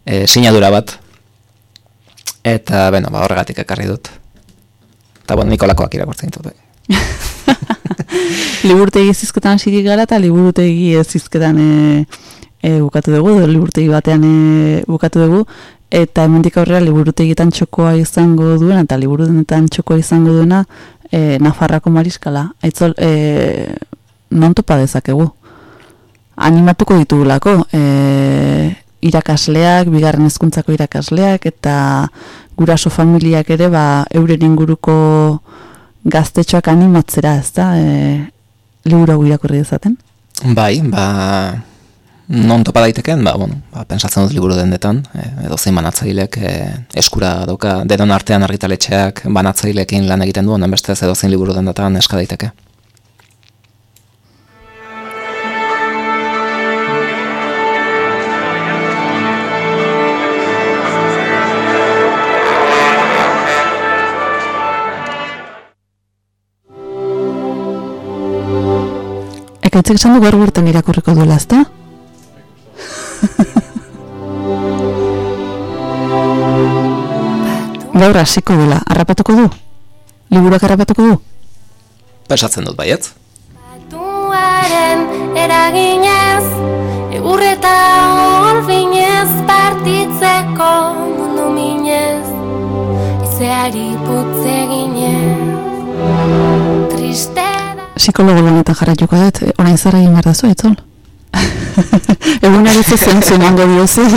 e, sinadura bat. Eta beno, ba horregatik ekarri dut. Eta bueno, Nikolakoak irakurtzen ditut. bai. liburutegi zizketan hasirik gara eta liburutegi ez zizketan e, e, bukatu dugu, edo liburutegi batean e, bukatu dugu, eta hemendik aurrera liburutegitan txokoa izango duena, eta liburutegitan txokoa izango duena, e, Nafarrako mariskala. Aitzol, e, non topa dezakegu? Animatuko ditugulako, e, irakasleak, bigarren hezkuntzako irakasleak, eta guraso familiak ere, ba, euren inguruko gaztetxoak animatzera, ez da, e, liburu irakurri dezaten? Bai, ba, non topa daiteken, ba, bueno, ba, pensatzen dut liburu dendetan, e, edo zein banatzailek e, eskura doka, denon artean argitaletxeak banatzailekin lan egiten du, honen bestez edo zein liburu dendetan eska daiteke. Ekaitzek esan du gaur irakurriko duela, ezta? Gaur hasiko duela, harrapatuko du? Liburuak harrapatuko du? Pensatzen dut baietz. Batuaren eraginez Egurreta orfinez partitzeko mundu minez Izeari putze ginez Triste da Psikologo lanetan jarraituko dut, orain zara egin behar dazu, aitzol? Egunari zezen emango diozu.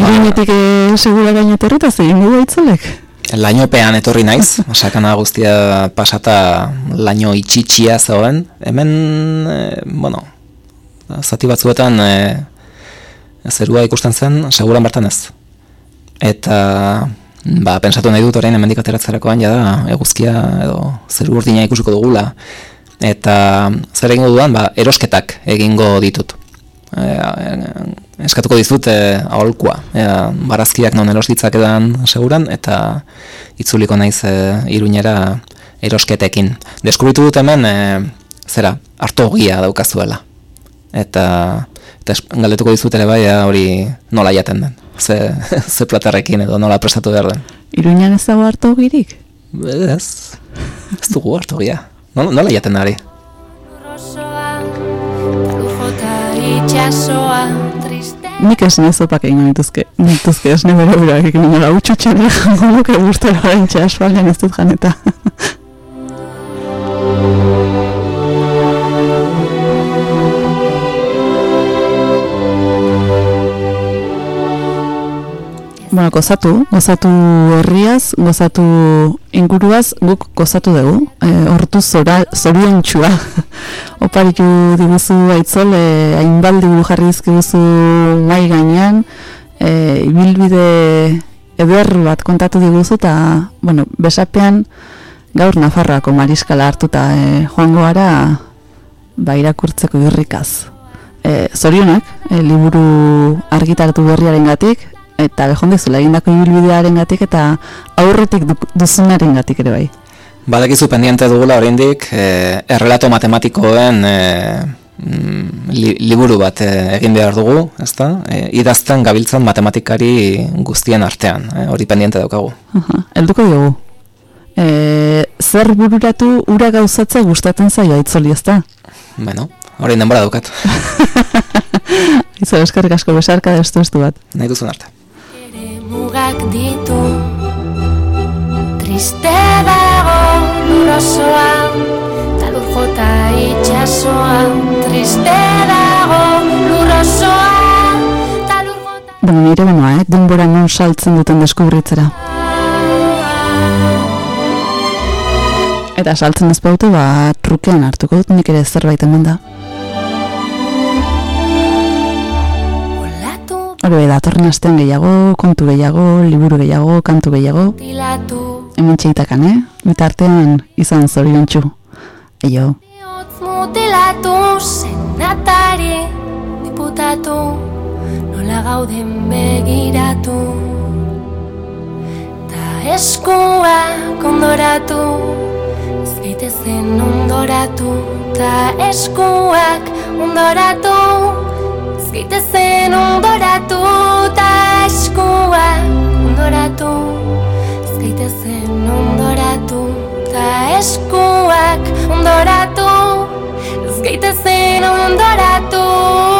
Ginetik e, segura gainetorri eta zegin du aitzolek. Lainopean etorri naiz, sakana guztia pasata laino itxitxia zegoen. Hemen, e, bueno, zati batzuetan e, zerua ikusten zen, seguran bertan ez. Eta, ba, pensatu nahi dut orain hemendik ateratzerakoan jada eguzkia edo zeru urdina ikusiko dugula. Eta zer egingo dudan, ba, erosketak egingo ditut. E, e, eskatuko dizut e, aholkua. E, barazkiak non eros ditzakedan seguran, eta itzuliko naiz e, iruñera erosketekin. Deskubritu dut hemen, e, zera, hartogia daukazuela. Eta, eta galdetuko dizut ere bai, ea hori nola jaten den. Ze, ze platerrekin edo nola prestatu behar den. Iruñan ez dago girik? Ez, ez dugu hartogia. Nola, nola jaten da hori? Rosoa itxasoa Nik esne zopak egin dituzke, dituzke esne bere buruak egin nola utxutxen jango nuke guztera gaintxe asfaldean ez dut janeta. Bueno, gozatu, gozatu herriaz, gozatu inguruaz, guk gozatu dugu. E, hortu zora, zorion txua. Oparitu diguzu aitzol, e, hainbat liburu jarri dizkiguzu mai gainean, e, ibilbide eder bat kontatu diguzu, eta, bueno, besapean gaur Nafarroako mariskala hartuta e, joango gara, ba, irakurtzeko irrikaz. E, zorionak, e, liburu argitaratu berriaren gatik, eta behondezula egindako ibilbidearen gatik, eta aurretik du, duzunaren gatik ere bai. Badakizu pendiente dugula oraindik eh, errelato matematikoen eh, mm, li, liburu bat eh, egin behar dugu, ezta? Eh, idazten gabiltzan matematikari guztien artean, eh, hori pendiente daukagu. Aha, helduko diogu. E, zer bururatu ura gauzatzea gustatzen zaio aitzoli ezta? Bueno, hori denbora daukat, Izo eskerrik asko besarka destu estu bat. nahi duzun arte. Mugak ditu Triste dago lurrosoa Talur jota itxasoa Triste dago jota Bueno, nire benoa, eh? denbora non saltzen duten deskubritzera. Eta saltzen ez bautu, ba, trukean hartuko dut nik ere zerbait hemen da. Hori bai, datorren astean gehiago, kontu gehiago, liburu gehiago, kantu gehiago, tilatu hemen txeitakan, eh? Bitartean izan zorion txu. Eio. Mutilatu senatari diputatu nola gauden begiratu Ta eskuak ondoratu ez gaitezen ondoratu Ta eskuak ondoratu Gaita zen ondoratu eta eskua ondoratu. Gaita zen ondoratu eta eskuak ondoratu. Gaita zen ondoratu.